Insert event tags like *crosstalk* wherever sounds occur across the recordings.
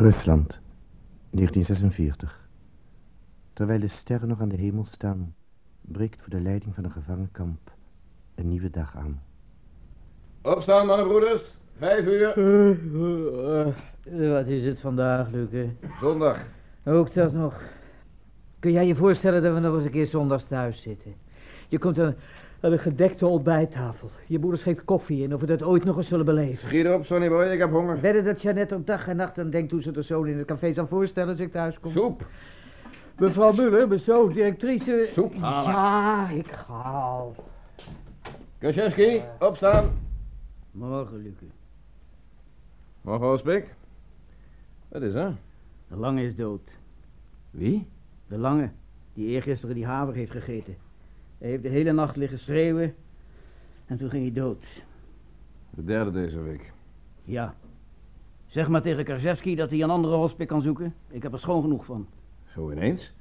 Rusland, 1946. Terwijl de sterren nog aan de hemel staan, breekt voor de leiding van een gevangenkamp een nieuwe dag aan. Opstaan, mannenbroeders. Vijf uur. Wat is het vandaag, Luke? Zondag. Ook dat nog. Kun jij je voorstellen dat we nog eens een keer zondags thuis zitten? Je komt aan, aan een gedekte ontbijttafel. Je moeder schenkt koffie in of we dat ooit nog eens zullen beleven. Schiet op, Sonny boy, ik heb honger. Wedden dat Jeannette op dag en nacht aan denkt hoe ze de zoon in het café zal voorstellen als ik thuis kom. Soep. Mevrouw Muller, mijn zoon, directrice. Soep halen. Ja, ik ga al. Kaczewski, opstaan. Morgen, Luke. Morgen, Hospik. Wat is er? De Lange is dood. Wie? De Lange, die eergisteren die haver heeft gegeten. Hij heeft de hele nacht liggen schreeuwen en toen ging hij dood. De derde deze week. Ja. Zeg maar tegen Karzewski dat hij een andere hospik kan zoeken. Ik heb er schoon genoeg van. Zo ineens?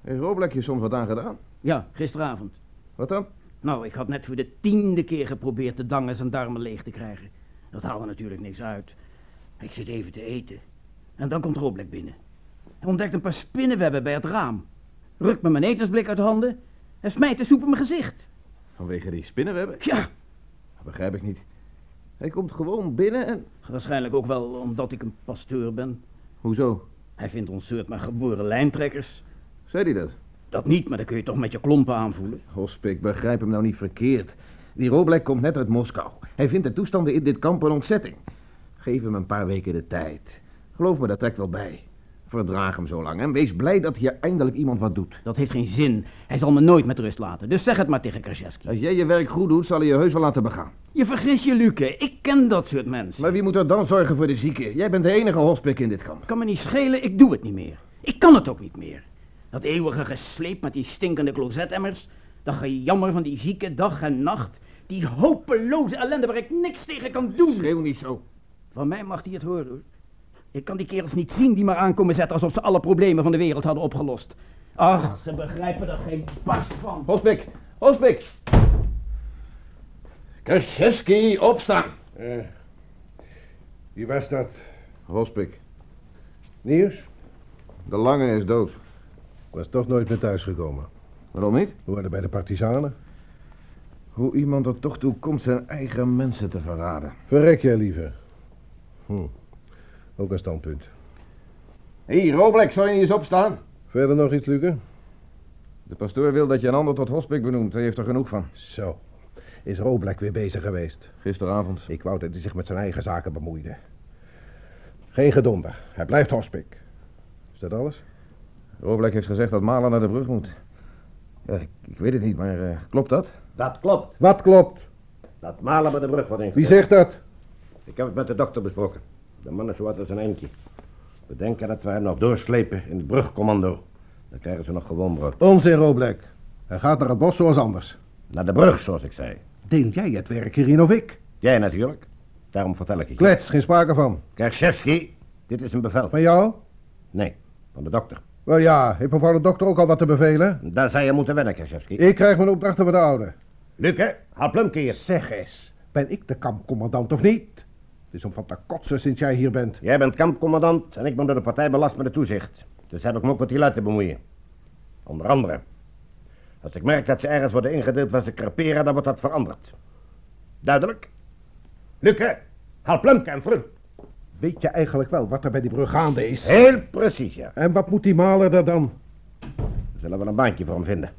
Heeft Roblek je soms wat aangedaan? Ja, gisteravond. Wat dan? Nou, ik had net voor de tiende keer geprobeerd de dangen zijn darmen leeg te krijgen. Dat haalde natuurlijk niks uit. Ik zit even te eten. En dan komt Roblek binnen. Hij ontdekt een paar spinnenwebben bij het raam. Rukt me mijn etensblik uit handen en smijt de soep in mijn gezicht. Vanwege die spinnenwebben? Ja, Dat begrijp ik niet. Hij komt gewoon binnen en... waarschijnlijk ook wel omdat ik een pasteur ben. Hoezo? Hij vindt ons soort maar geboren lijntrekkers. Zei hij dat? Dat niet, maar dan kun je toch met je klompen aanvoelen. Hospik, begrijp hem nou niet verkeerd. Die Roblek komt net uit Moskou. Hij vindt de toestanden in dit kamp een ontzetting. Geef hem een paar weken de tijd. Geloof me, dat trekt wel bij. Verdraag hem zo lang en wees blij dat hier eindelijk iemand wat doet. Dat heeft geen zin. Hij zal me nooit met rust laten. Dus zeg het maar tegen Kraszewski. Als jij je werk goed doet, zal hij je heus wel laten begaan. Je vergis je, Luke. Ik ken dat soort mensen. Maar wie moet er dan zorgen voor de zieken? Jij bent de enige hospik in dit kamp. Kan me niet schelen, ik doe het niet meer. Ik kan het ook niet meer. Dat eeuwige gesleep met die stinkende closetemmers. Dat gejammer van die zieke dag en nacht. Die hopeloze ellende waar ik niks tegen kan doen. Schreeuw niet zo. Van mij mag hij het horen, hoor. Ik kan die kerels niet zien die maar aankomen zetten alsof ze alle problemen van de wereld hadden opgelost. Ach, ze begrijpen er geen barst van. Hospik, Hospik. Kraszewski, opstaan. Eh, wie was dat? Hospik, Nieuws? de lange is dood. Ik was toch nooit meer thuisgekomen. Waarom niet? We worden bij de partisanen. Hoe iemand er toch toe komt zijn eigen mensen te verraden. Verrek jij liever. Hm. Ook een standpunt. Hé, hey, Roblek, zou je eens opstaan? Verder nog iets, Luke? De pastoor wil dat je een ander tot hospik benoemt. Hij heeft er genoeg van. Zo. Is Roblek weer bezig geweest? Gisteravond. Ik wou dat hij zich met zijn eigen zaken bemoeide. Geen gedonder. Hij blijft hospik. Is dat alles? Roblek heeft gezegd dat Malen naar de brug moet. Ja, ik, ik weet het niet, maar eh, klopt dat? Dat klopt. Wat klopt? Dat malen met de brug wordt Wie ingezet. zegt dat? Ik heb het met de dokter besproken. De man is zo wat als een eindje. We denken dat we hem nog doorslepen in het brugcommando. Dan krijgen ze nog gewoon brood. Onzin, Roblek. Hij gaat naar het bos zoals anders. Naar de brug, zoals ik zei. Deel jij het werk hierin of ik? Jij natuurlijk. Daarom vertel ik het je. Klets, geen sprake van. Kershevski, dit is een bevel. Van jou? Nee, van de dokter. Wel ja, heeft mevrouw de dokter ook al wat te bevelen? Daar zou je moeten wennen, Kershevski. Ik krijg mijn opdrachten van de oude. Luke, haal Plumke hier. Zeg eens, ben ik de kampcommandant of niet? Het is om van te kotsen sinds jij hier bent. Jij bent kampcommandant en ik ben door de partij belast met het toezicht. Dus heb ik me ook met die lui te bemoeien. Onder andere. Als ik merk dat ze ergens worden ingedeeld waar ze creperen, dan wordt dat veranderd. Duidelijk? Luke, haal Plumke en Frun. Weet je eigenlijk wel wat er bij die brug gaande is? Heel precies, ja. En wat moet die maler er dan? We zullen wel een baantje voor hem vinden.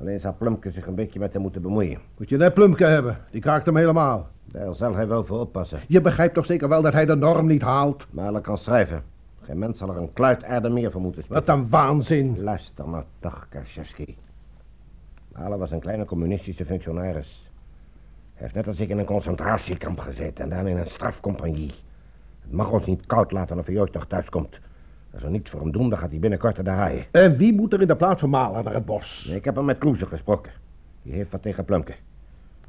Alleen zal Plumke zich een beetje met hem moeten bemoeien. Moet je net Plumke hebben, die kraakt hem helemaal. Daar zal hij wel voor oppassen. Je begrijpt toch zeker wel dat hij de norm niet haalt? Malen kan schrijven. Geen mens zal er een kluit aarde meer voor moeten spelen. Wat een waanzin. Luister nou toch, Kaczewski. Malen was een kleine communistische functionaris. Hij heeft net als ik in een concentratiekamp gezeten en daarna in een strafcompagnie. Het mag ons niet koud laten of hij ooit nog thuis komt. Als we niets voor hem doen, dan gaat hij binnenkort naar de haaien. En wie moet er in de plaats van Maler naar het bos? Nee, ik heb hem met Kloeze gesproken. Die heeft wat tegen Plumke.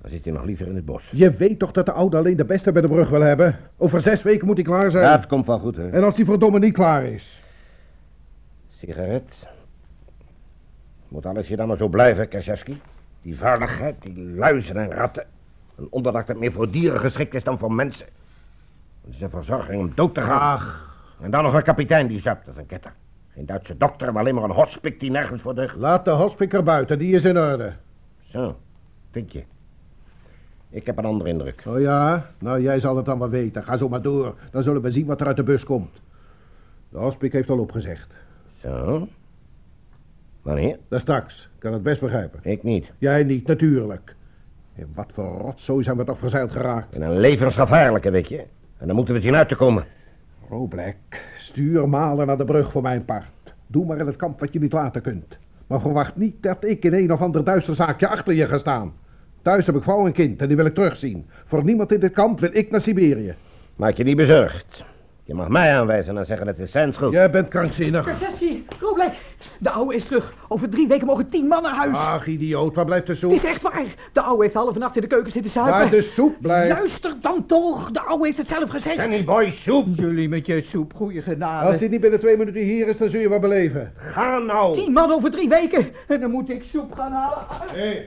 Dan zit hij nog liever in het bos. Je weet toch dat de oude alleen de beste bij de brug wil hebben? Over zes weken moet hij klaar zijn. Dat komt wel goed, hè. En als die verdomme niet klaar is? Sigaret. Moet alles hier dan maar zo blijven, Kaczewski? Die vuiligheid, die luizen en ratten. Een onderdak dat meer voor dieren geschikt is dan voor mensen. Het is een verzorging om dood te gaan. Ach, En dan nog een kapitein die zuipt als een ketter. Geen Duitse dokter, maar alleen maar een hospik die nergens voor deugt. Laat de hospiker buiten, die is in orde. Zo, vind je. Ik heb een andere indruk. Oh ja? Nou, jij zal het dan wel weten. Ga zo maar door. Dan zullen we zien wat er uit de bus komt. De hospik heeft al opgezegd. Zo. Wanneer? Daar straks. Ik kan het best begrijpen. Ik niet. Jij niet, natuurlijk. In wat voor rotzooi zijn we toch verzeild geraakt. In een levensgevaarlijke, weet je. En dan moeten we zien uit te komen. Roblek, stuur Malen naar de brug voor mijn part. Doe maar in het kamp wat je niet laten kunt. Maar verwacht niet dat ik in een of ander duister zaakje achter je ga staan. Thuis heb ik vrouw en kind en die wil ik terugzien. Voor niemand in dit kamp wil ik naar Siberië. Maak je niet bezorgd. Je mag mij aanwijzen en zeggen dat het zijn schuld. Jij bent krankzinnig. Kaczewski, Roblek, de oude is terug. Over drie weken mogen tien man naar huis. Ach, idioot, waar blijft de Het soep? is echt waar. De oude heeft halve nacht in de keuken zitten zuipen. Waar de soep blijft. Luister dan toch. De oude heeft het zelf gezegd. Danny Boy, soep. Jullie met je soep, goede genade. Als hij niet binnen twee minuten hier is, dan zul je wat beleven. Ga nou. Tien man over drie weken. En dan moet ik soep gaan halen. Hé,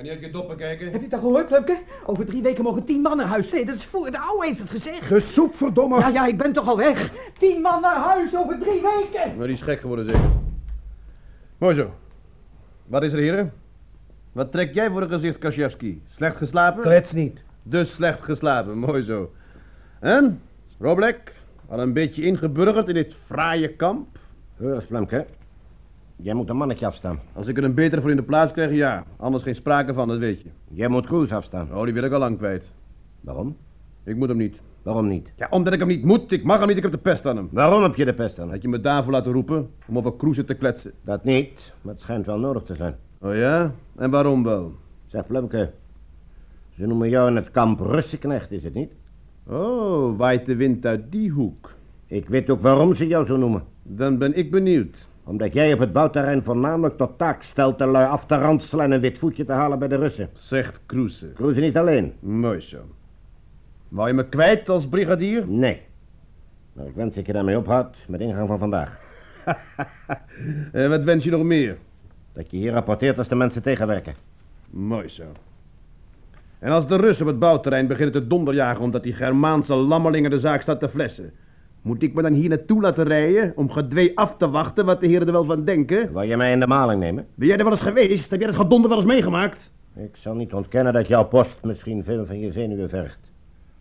kan je uit je doppen kijken? Heb je dat gehoord, Plumke? Over drie weken mogen tien man naar huis. Nee, dat is voor. De oude heeft het gezegd. De soep, verdomme. Ja, ja, ik ben toch al weg. Tien man naar huis over drie weken. Maar die is gek geworden zeker. Mooi zo. Wat is er, heren? Wat trek jij voor een gezicht, Kaczewski? Slecht geslapen? Klets niet. Dus slecht geslapen, mooi zo. En, Roblek, al een beetje ingeburgerd in dit fraaie kamp? Hoor eens, Plumke. Jij moet een mannetje afstaan. Als ik er een betere voor in de plaats krijg, ja. Anders geen sprake van, dat weet je. Jij moet Kroes afstaan. Oh, die wil ik al lang kwijt. Waarom? Ik moet hem niet. Waarom niet? Ja, omdat ik hem niet moet. Ik mag hem niet, ik heb de pest aan hem. Waarom heb je de pest aan? Had je me daarvoor laten roepen, om over cruisen te kletsen. Dat niet, maar het schijnt wel nodig te zijn. Oh ja? En waarom wel? Zeg, Plumke. Ze noemen jou in het kamp Russenknecht, is het niet? Oh, waait de wind uit die hoek. Ik weet ook waarom ze jou zo noemen. Dan ben ik benieuwd. Omdat jij op het bouwterrein voornamelijk tot taak stelt de lui af te ranselen en een wit voetje te halen bij de Russen. Zegt cruisen. Kroes niet alleen. Mooi zo. Wou je me kwijt als brigadier? Nee. Maar ik wens dat je daarmee ophoudt met ingang van vandaag. *laughs* En wat wens je nog meer? Dat je hier rapporteert als de mensen tegenwerken. Mooi zo. En als de Russen op het bouwterrein beginnen te donderjagen omdat die Germaanse lammelingen de zaak staat te flessen, moet ik me dan hier naartoe laten rijden om gedwee af te wachten wat de heren er wel van denken? Wil je mij in de maling nemen? Ben jij er wel eens geweest? Heb jij dat gedonder wel eens meegemaakt? Ik zal niet ontkennen dat jouw post misschien veel van je zenuwen vergt.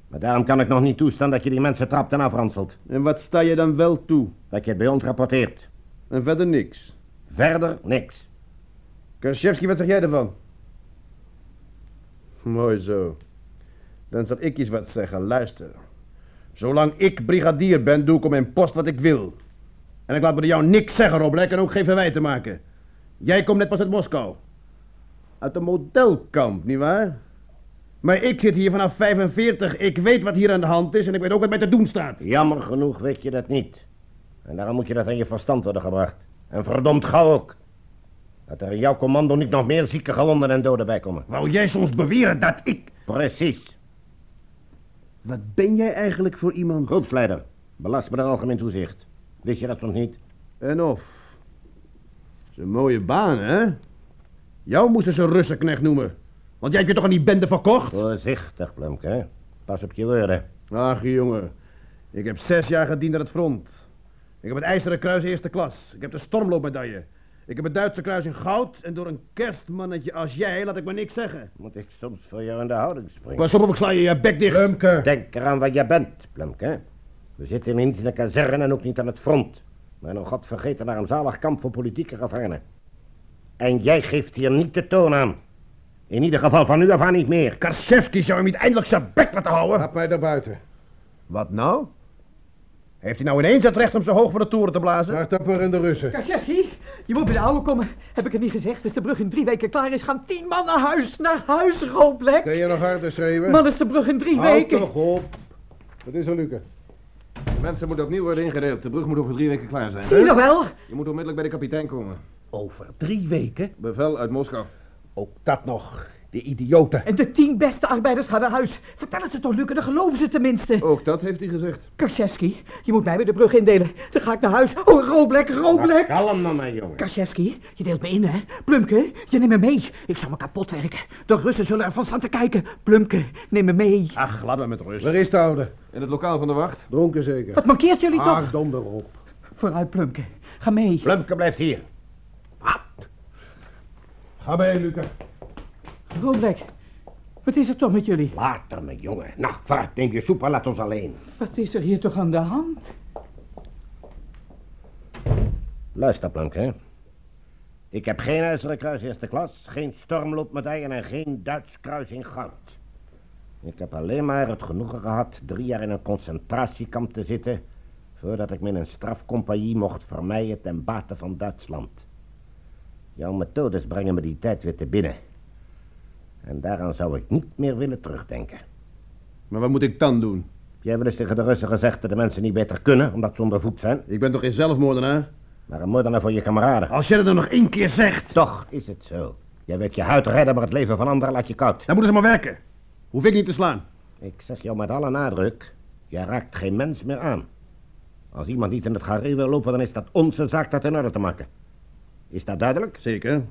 Maar daarom kan ik nog niet toestaan dat je die mensen trapt en afranselt. En wat sta je dan wel toe? Dat je het bij ons rapporteert. En verder niks. Verder niks. Kershevski, wat zeg jij ervan? Mooi zo. Dan zal ik eens wat zeggen. Luister. Zolang ik brigadier ben, doe ik op mijn post wat ik wil. En ik laat me door jou niks zeggen, Roblek, en ook geen verwijten maken. Jij komt net pas uit Moskou. Uit een modelkamp, nietwaar? Maar ik zit hier vanaf 45. Ik weet wat hier aan de hand is en ik weet ook wat mij te doen staat. Jammer genoeg weet je dat niet. En daarom moet je dat aan je verstand worden gebracht. En verdomd gauw ook. Dat er in jouw commando niet nog meer zieke gewonden en doden bij komen. Wou jij soms beweren dat ik... Precies. Wat ben jij eigenlijk voor iemand? Groepsleider. Belast met een algemeen toezicht. Wist je dat soms niet? En of. Dat is een mooie baan, hè? Jou moesten ze Russenknecht noemen. Want jij hebt je toch aan die bende verkocht? Voorzichtig, Plumke. hè? Pas op je woorden. Ach, jongen. Ik heb zes jaar gediend aan het front. Ik heb het IJzeren Kruis eerste klas. Ik heb de Stormloopmedaille. Ik heb het Duitse Kruis in goud. En door een kerstmannetje als jij laat ik me niks zeggen. Moet ik soms voor jou in de houding springen? Pas op of ik sla je je bek dicht. Plumke. Denk eraan wat je bent, Plumke. We zitten hier niet in de kazerne en ook niet aan het front. Maar nog God vergeten naar een zalig kamp voor politieke gevangenen. En jij geeft hier niet de toon aan. In ieder geval van nu af aan niet meer. Karszewski zou hem niet eindelijk zijn bek laten houden. Laat mij daar buiten. Wat nou? Heeft hij nou ineens het recht om zo hoog voor de toren te blazen? Naar Tapper en de Russen. Kaczewski, je moet bij de oude komen. Heb ik het niet gezegd? Als de brug in drie weken klaar is, gaan tien man naar huis. Naar huis, Roblek. Kun je nog harder schreeuwen? Man, is de brug in drie Houd weken. toch op. Wat is er, Luke? De mensen moeten opnieuw worden ingedeeld. De brug moet over drie weken klaar zijn. Zie je nog wel? Je moet onmiddellijk bij de kapitein komen. Over drie weken? Bevel uit Moskou. Ook dat nog. Die idioten. En de tien beste arbeiders gaan naar huis. Vertel het ze toch, Luke, dan geloven ze tenminste. Ook dat heeft hij gezegd. Kaczewski, je moet mij bij de brug indelen. Dan ga ik naar huis. Oh, Roblek, Roblek. Kalm dan, mijn jongen. Kaczewski, je deelt me in, hè? Plumke, je neemt me mee. Ik zal me kapot werken. De Russen zullen ervan staan te kijken. Plumke, neem me mee. Ach, laat me met rust. Waar is de oude? In het lokaal van de wacht? Dronken zeker. Wat mankeert jullie toch? Ach, donder op. Vooruit, Plumke. Ga mee. Plumke blijft hier. Ga mee, Luca. Roblek, wat is er toch met jullie? Later, mijn jongen. Nou, vooruit, neem je soep en laat ons alleen. Wat is er hier toch aan de hand? Luister, Plumke. Ik heb geen ijzeren kruis eerste klas, geen stormloopmedaille en geen Duits kruis in goud. Ik heb alleen maar het genoegen gehad drie jaar in een concentratiekamp te zitten... voordat ik me in een strafcompagnie mocht vermijden ten bate van Duitsland. Jouw methodes brengen me die tijd weer te binnen. En daaraan zou ik niet meer willen terugdenken. Maar wat moet ik dan doen? Heb jij wel eens tegen de Russen gezegd dat de mensen niet beter kunnen, omdat ze ondervoed zijn? Ik ben toch geen zelfmoordenaar? Maar een moordenaar voor je kameraden. Als jij dat er nog één keer zegt, Toch is het zo. Jij wilt je huid redden, maar het leven van anderen laat je koud. dan moeten ze maar werken. Hoef ik niet te slaan. Ik zeg jou met alle nadruk, je raakt geen mens meer aan. Als iemand niet in het gareel wil lopen, dan is dat onze zaak dat in orde te maken. Is dat duidelijk? Zeker.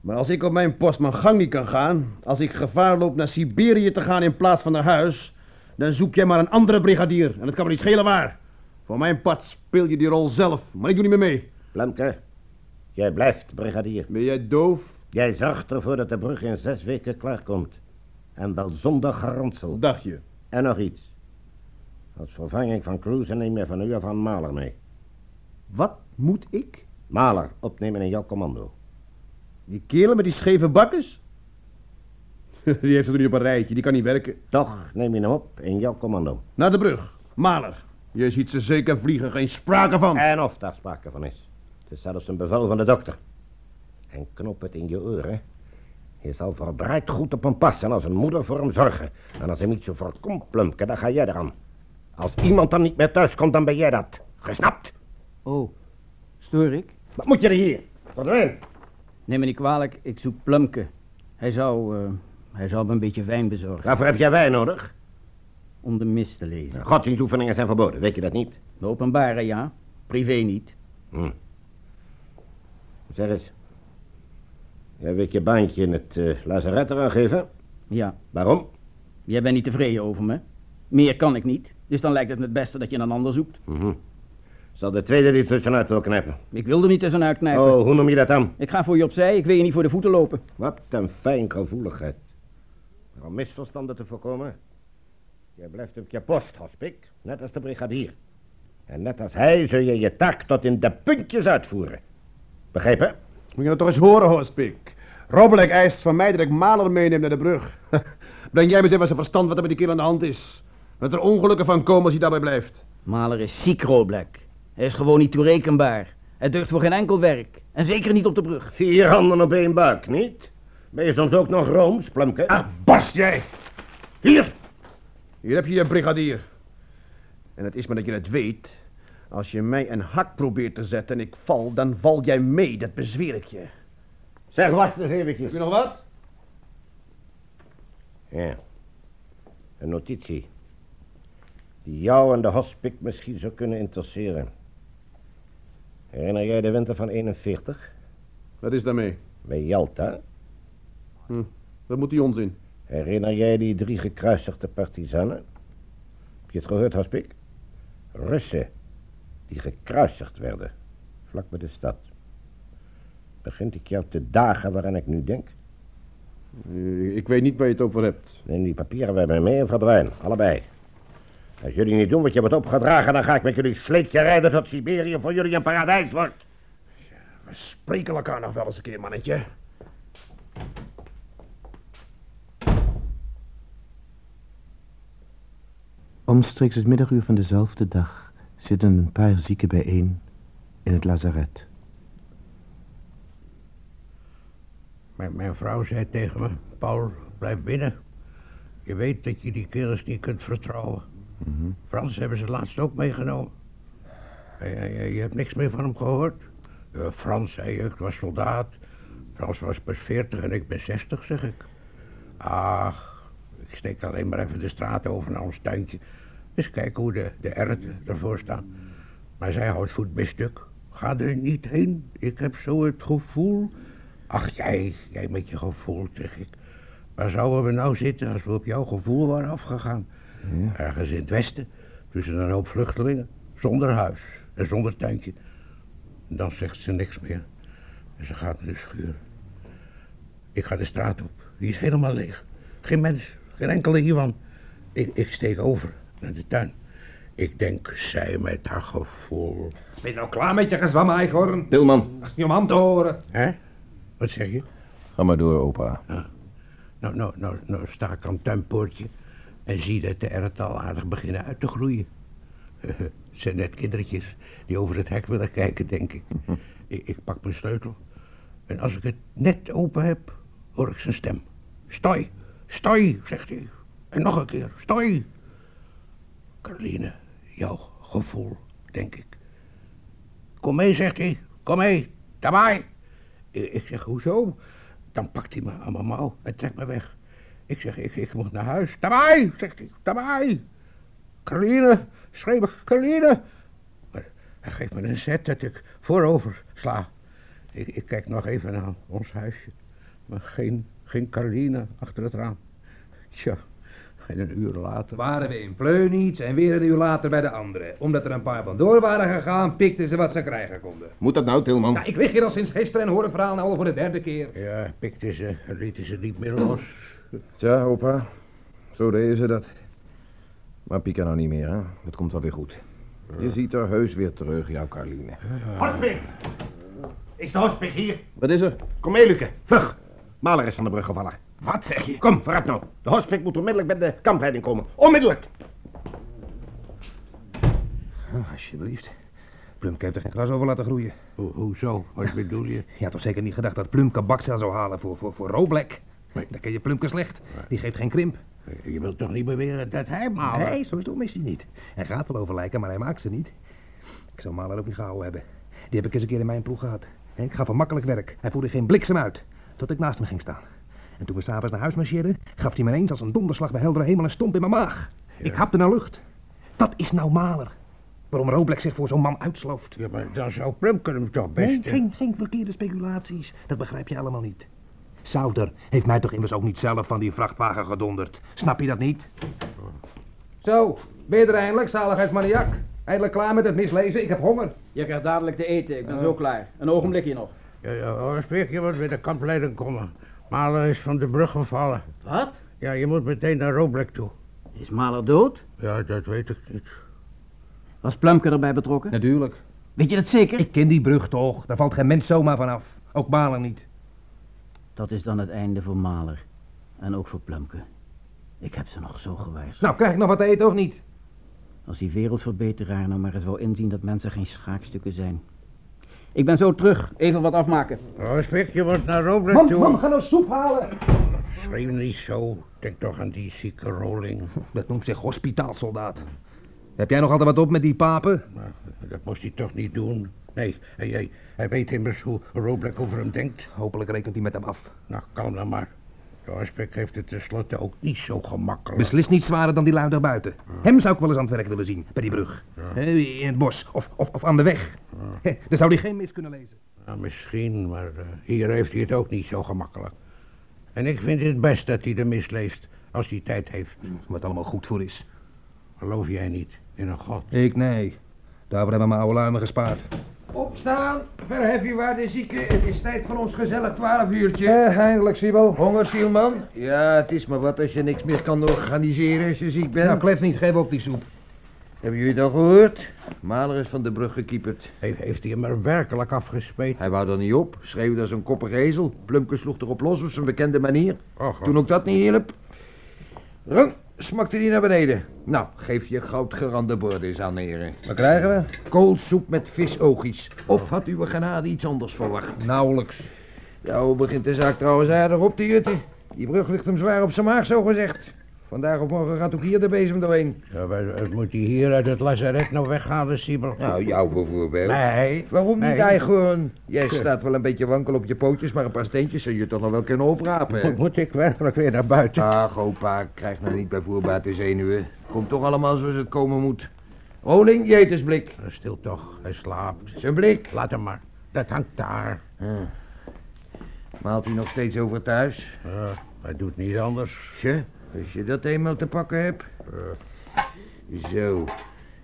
Maar als ik op mijn post mijn gang niet kan gaan, als ik gevaar loop naar Siberië te gaan in plaats van naar huis, dan zoek jij maar een andere brigadier. En het kan me niet schelen waar. Voor mijn part speel je die rol zelf, maar ik doe niet meer mee. Plemke, jij blijft brigadier. Ben jij doof? Jij zorgt ervoor dat de brug in zes weken klaarkomt. En wel zonder geransel. Dacht je. En nog iets. Als vervanging van Cruise neem je van u af aan Maler mee. Wat moet ik? Maler opnemen in jouw commando. Die kerel met die scheve bakkes? *laughs* Die heeft het er niet op een rijtje, die kan niet werken. Toch neem je hem op in jouw commando. Naar de brug. Maler. Je ziet ze zeker vliegen, geen sprake van. En of daar sprake van is. Het is zelfs een bevel van de dokter. En knop het in je oren. Je zal verdraaid goed op hem passen als een moeder voor hem zorgen. En als hij niet zo voorkomt, Plumke, dan ga jij eraan. Als iemand dan niet meer thuis komt, dan ben jij dat. Gesnapt? Oh, stoor ik? Wat moet je er hier? Verdwijn. Neem me niet kwalijk, ik zoek Plumke. Hij zou, eh, hij zou me een beetje wijn bezorgen Waarvoor heb jij wijn nodig? om de mis te lezen. Godsdienstoefeningen zijn verboden, weet je dat niet? De openbare, ja. Privé niet. Hm. Zeg eens. Jij wilt je baantje in het uh, lazaret eraan geven? Ja. Waarom? Jij bent niet tevreden over me. Meer kan ik niet. Dus dan lijkt het me het beste dat je een ander zoekt. Mhm. Zal de tweede die tussenuit wil knijpen? Ik wil er niet tussenuit knijpen. Oh, hoe noem je dat dan? Ik ga voor je opzij. Ik wil je niet voor de voeten lopen. Wat een fijngevoeligheid. Maar om misverstanden te voorkomen... Jij blijft op je post, Hospik, net als de brigadier. En net als hij zul je je taak tot in de puntjes uitvoeren. Begrepen? Moet je dat toch eens horen, Hospik. Robbelek eist van mij dat ik Maler meeneem naar de brug. *laughs* Breng jij me eens even zijn verstand wat er met die kerel aan de hand is. Dat er ongelukken van komen als hij daarbij blijft. Maler is ziek, Roblek. Hij is gewoon niet toerekenbaar. Hij deugt voor geen enkel werk. En zeker niet op de brug. Vier handen op één buik, niet? Ben je soms ook nog rooms, Plumke? Ach, barst jij! Hier! Hier heb je je brigadier. En het is maar dat je het weet. Als je mij een hak probeert te zetten en ik val, dan val jij mee, dat bezweer ik je. Zeg, wacht eens eventjes. Heb je nog wat? Ja. Een notitie. Die jou en de hospik misschien zou kunnen interesseren. Herinner jij de winter van 41? Wat is daarmee? Bij Jalta? Hm, wat moet die onzin? Herinner jij die drie gekruisigde partizanen? Heb je het gehoord, Hospik? Russen die gekruisigd werden, vlak bij de stad. Begint ik jou te dagen waaraan ik nu denk? Eh, Ik weet niet waar je het over hebt. Neem die papieren bij mij mee en verdwijn, allebei. Als jullie niet doen wat je hebt opgedragen, dan ga ik met jullie sleetje rijden tot Siberië voor jullie een paradijs wordt. We spreken elkaar nog wel eens een keer, mannetje. Omstreeks het middaguur van dezelfde dag zitten een paar zieken bijeen in het lazaret. Mijn, mijn vrouw zei tegen me, Paul, blijf binnen. Je weet dat je die kerels niet kunt vertrouwen. Frans hebben ze laatst ook meegenomen. Je, je, hebt niks meer van hem gehoord? Eh, Frans, zei ik was soldaat. Frans was pas veertig en ik ben zestig, zeg ik. Ach, ik steek alleen maar even de straat over naar ons tuintje. Eens kijken hoe de, de ervoor staan. Maar zij houdt voet bij stuk. Ga er niet heen. Ik heb zo het gevoel. Ach, jij, jij met je gevoel, zeg ik. Waar zouden we nou zitten als we op jouw gevoel waren afgegaan? Ergens in het westen, tussen een hoop vluchtelingen. Zonder huis en zonder tuintje. Dan zegt ze niks meer. En ze gaat naar de schuur. Ik ga de straat op. Die is helemaal leeg. Geen mens, geen enkele hiervan. Ik, ik steek over naar de tuin. Ik denk, zij met haar gevoel. Ben je nou klaar met je gezwam, Eichhorn? Tilman. Dat is niet om aan te horen. Hè? Wat zeg je? Ga maar door, opa. Nou, nou, nou, nou sta ik aan het tuinpoortje en zie dat de erwten al aardig beginnen uit te groeien. Het *laughs* zijn net kindertjes die over het hek willen kijken, denk ik. *laughs* ik. Ik pak mijn sleutel en als ik het net open heb, hoor ik zijn stem. Stoi, stoi, zegt hij. En nog een keer, stoi. Caroline, jouw gevoel, denk ik. Kom mee, zegt hij. Kom mee, daarbij. Ik ik zeg, hoezo? Dan pakt hij me aan mijn mouw en trekt me weg. Ik zeg, ik, ik moet naar huis. Daarbij, zegt hij, daarbij. Caroline, schreeuw ik, Caroline. Maar hij geeft me een zet dat ik voorover sla. Ik, ik kijk nog even naar ons huisje. Maar geen, geen Caroline achter het raam. Tja, en een uur later... Waren we in Pleunitz en weer een uur later bij de andere. Omdat er een paar vandoor waren gegaan, pikten ze wat ze krijgen konden. Moet dat nou, Tilman? Ja, ik lig hier al sinds gisteren en hoor het verhaal nou al voor de derde keer. Ja, pikten ze en lieten ze niet meer los. Tja, opa. Zo deden ze dat. Maar piek er nou niet meer, hè? Het komt wel weer goed. Je ziet er heus weer terug, jouw Carline. Hospik! Is de hospik hier? Wat is er? Kom mee, Luke. Vlug. Maler is van de brug gevallen. Wat zeg je? Kom, vooruit nou. De hospik moet onmiddellijk bij de kampleiding komen. Onmiddellijk. Oh, alsjeblieft. Plumke heeft er geen gras over laten groeien. Ho hoezo? Wat bedoel je? *laughs* Je had toch zeker niet gedacht dat Plumke bakcel zou halen voor, voor, voor Roblek? Nee. Dan ken je Plumke slecht. Die geeft geen krimp. Je wilt toch niet beweren dat hij Maler... Nee, zo dom is hij niet. Hij gaat wel over lijken, maar hij maakt ze niet. Ik zou Maler ook niet gehouden hebben. Die heb ik eens een keer in mijn ploeg gehad. Ik gaf hem makkelijk werk. Hij voerde geen bliksem uit. Tot ik naast hem ging staan. En toen we s'avonds naar huis marcheerden, gaf hij me ineens als een donderslag bij heldere hemel een stomp in mijn maag. Ik hapte naar lucht. Dat is nou Maler. Waarom Roblek zich voor zo'n man uitslooft. Ja, maar dan zou Plumke hem toch best... Nee, geen, geen verkeerde speculaties. Dat begrijp je allemaal niet. Souter heeft mij toch immers ook niet zelf van die vrachtwagen gedonderd. Snap je dat niet? Zo, ben je er eindelijk, zaligheidsmaniak? Eindelijk klaar met het mislezen? Ik heb honger. Je krijgt dadelijk te eten, ik ben zo klaar. Een ogenblikje nog. Ja, ja, oh, spreek je wordt bij de kampleiding komen. Maler is van de brug gevallen. Wat? Ja, je moet meteen naar Roblek toe. Is Maler dood? Ja, dat weet ik niet. Was Plumke erbij betrokken? Natuurlijk. Weet je dat zeker? Ik ken die brug toch. Daar valt geen mens zomaar vanaf. Ook Maler niet. Dat is dan het einde voor Maler. En ook voor Plumke. Ik heb ze nog zo gewaarschuwd. Nou, krijg ik nog wat te eten of niet? Als die wereldverbeteraar nou maar eens wou inzien dat mensen geen schaakstukken zijn. Ik ben zo terug. Even wat afmaken. Oh, spreek je wordt naar Roblek Man, toe. man, ga nou soep halen. Schreeuw niet zo. Denk toch aan die zieke Roling. Dat noemt zich hospitaalsoldaat. Heb jij nog altijd wat op met die papen? Maar dat moest hij toch niet doen. Nee, hij, hij, hij weet immers hoe Roblek over hem denkt. Hopelijk rekent hij met hem af. Nou, kalm dan maar. Ospek heeft het tenslotte ook niet zo gemakkelijk. Beslist niet zwaarder dan die lui daar buiten. Hem zou ik wel eens aan het werk willen zien, bij die brug. In het bos, of, of, of aan de weg. Hè, Dan zou hij geen mis kunnen lezen. Nou, misschien, maar eh, hier heeft hij het ook niet zo gemakkelijk. En ik vind het best dat hij de mis leest, als hij tijd heeft. Wat allemaal goed voor is. Geloof jij niet in een god? Ik nee. Daarvoor hebben mijn oude luimen gespaard. Opstaan, verhef je waar de zieke. Het is tijd voor ons gezellig twaalf uurtje. Eh, eindelijk, Siebel. Honger, Sielman? Ja, het is maar wat als je niks meer kan organiseren als je ziek bent. Nou, klets niet, geef op die soep. Hebben jullie het al gehoord? Maler is van de brug gekieperd. He- heeft hij hem er werkelijk afgespeed? Hij wou er niet op, schreeuwde als een koppige ezel. Plumke sloeg erop los op zijn bekende manier. Och, Toen ook dat niet hielp. Rung, smakte die naar beneden. Nou, geef je goudgerande borden eens aan, heren. Wat krijgen we? Koolsoep met visoogjes. Of had uw genade iets anders verwacht? Nauwelijks. Hoe begint de zaak trouwens aardig op te jutten? Die brug ligt hem zwaar op zijn maag, zo gezegd. Vandaag of morgen gaat ook hier de bezem doorheen. Ja, wat, wat moet hij hier uit het lazaret nou weghalen, Siebel? Nou, jou bijvoorbeeld. Nee. Waarom niet, Nee. Eichhorn? Jij staat wel een beetje wankel op je pootjes, maar een paar steentjes zul je toch nog wel kunnen oprapen. Moet, moet ik werkelijk weer naar buiten? Ach, opa, krijg nou niet bij voorbaat de zenuwen. Komt toch allemaal zoals het komen moet. Roling, je etensblik. Stil toch, hij slaapt. Zijn blik. Laat hem maar. Dat hangt daar. Maalt hij nog steeds over thuis? Ja, hij doet niet anders. Tje, als je dat eenmaal te pakken hebt. Zo.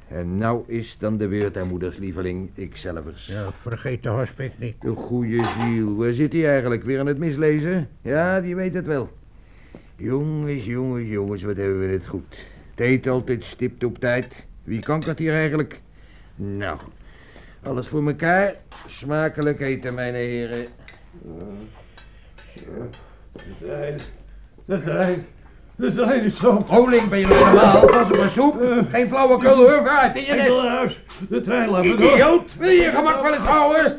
En nou is dan de beurt aan moeders lieveling, ikzelfers. Ja, vergeet de hospik niet. De goede ziel, waar zit hij eigenlijk? Weer aan het mislezen? Ja, die weet het wel. Jongens, jongens, jongens, wat hebben we het goed. Eten altijd stipt op tijd. Wie kankert hier eigenlijk? Nou, alles voor elkaar. Smakelijk eten, mijn heren. De trein. De trein is zo. Roling, ben je nog normaal? Pas op een soep. Geen flauwekul hoor, vooruit in je Ik nek. wil naar huis. De trein laat me door. Idioot, wil je je gemak wel eens houden?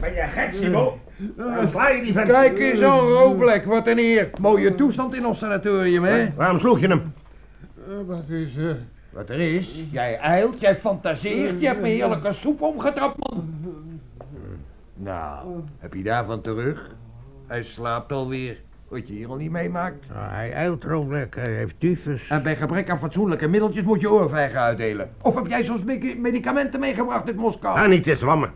Ben je gek, Simon? Dan sla je die vent. Kijk eens aan, Roblek, wat een eer. Mooie toestand in ons sanatorium, hè? Waarom sloeg je hem? Eh, Wat is er? Wat er is? Jij eilt, jij fantaseert, je hebt me heerlijke soep omgetrapt, man. Nou, heb je daarvan terug? Hij slaapt alweer. Wat je hier al niet meemaakt. Nou, hij eilt Roblek, hij heeft tyfus. En bij gebrek aan fatsoenlijke middeltjes moet je oorvijgen uitdelen. Of heb jij soms me- medicamenten meegebracht uit Moskou? Ga niet te zwammen.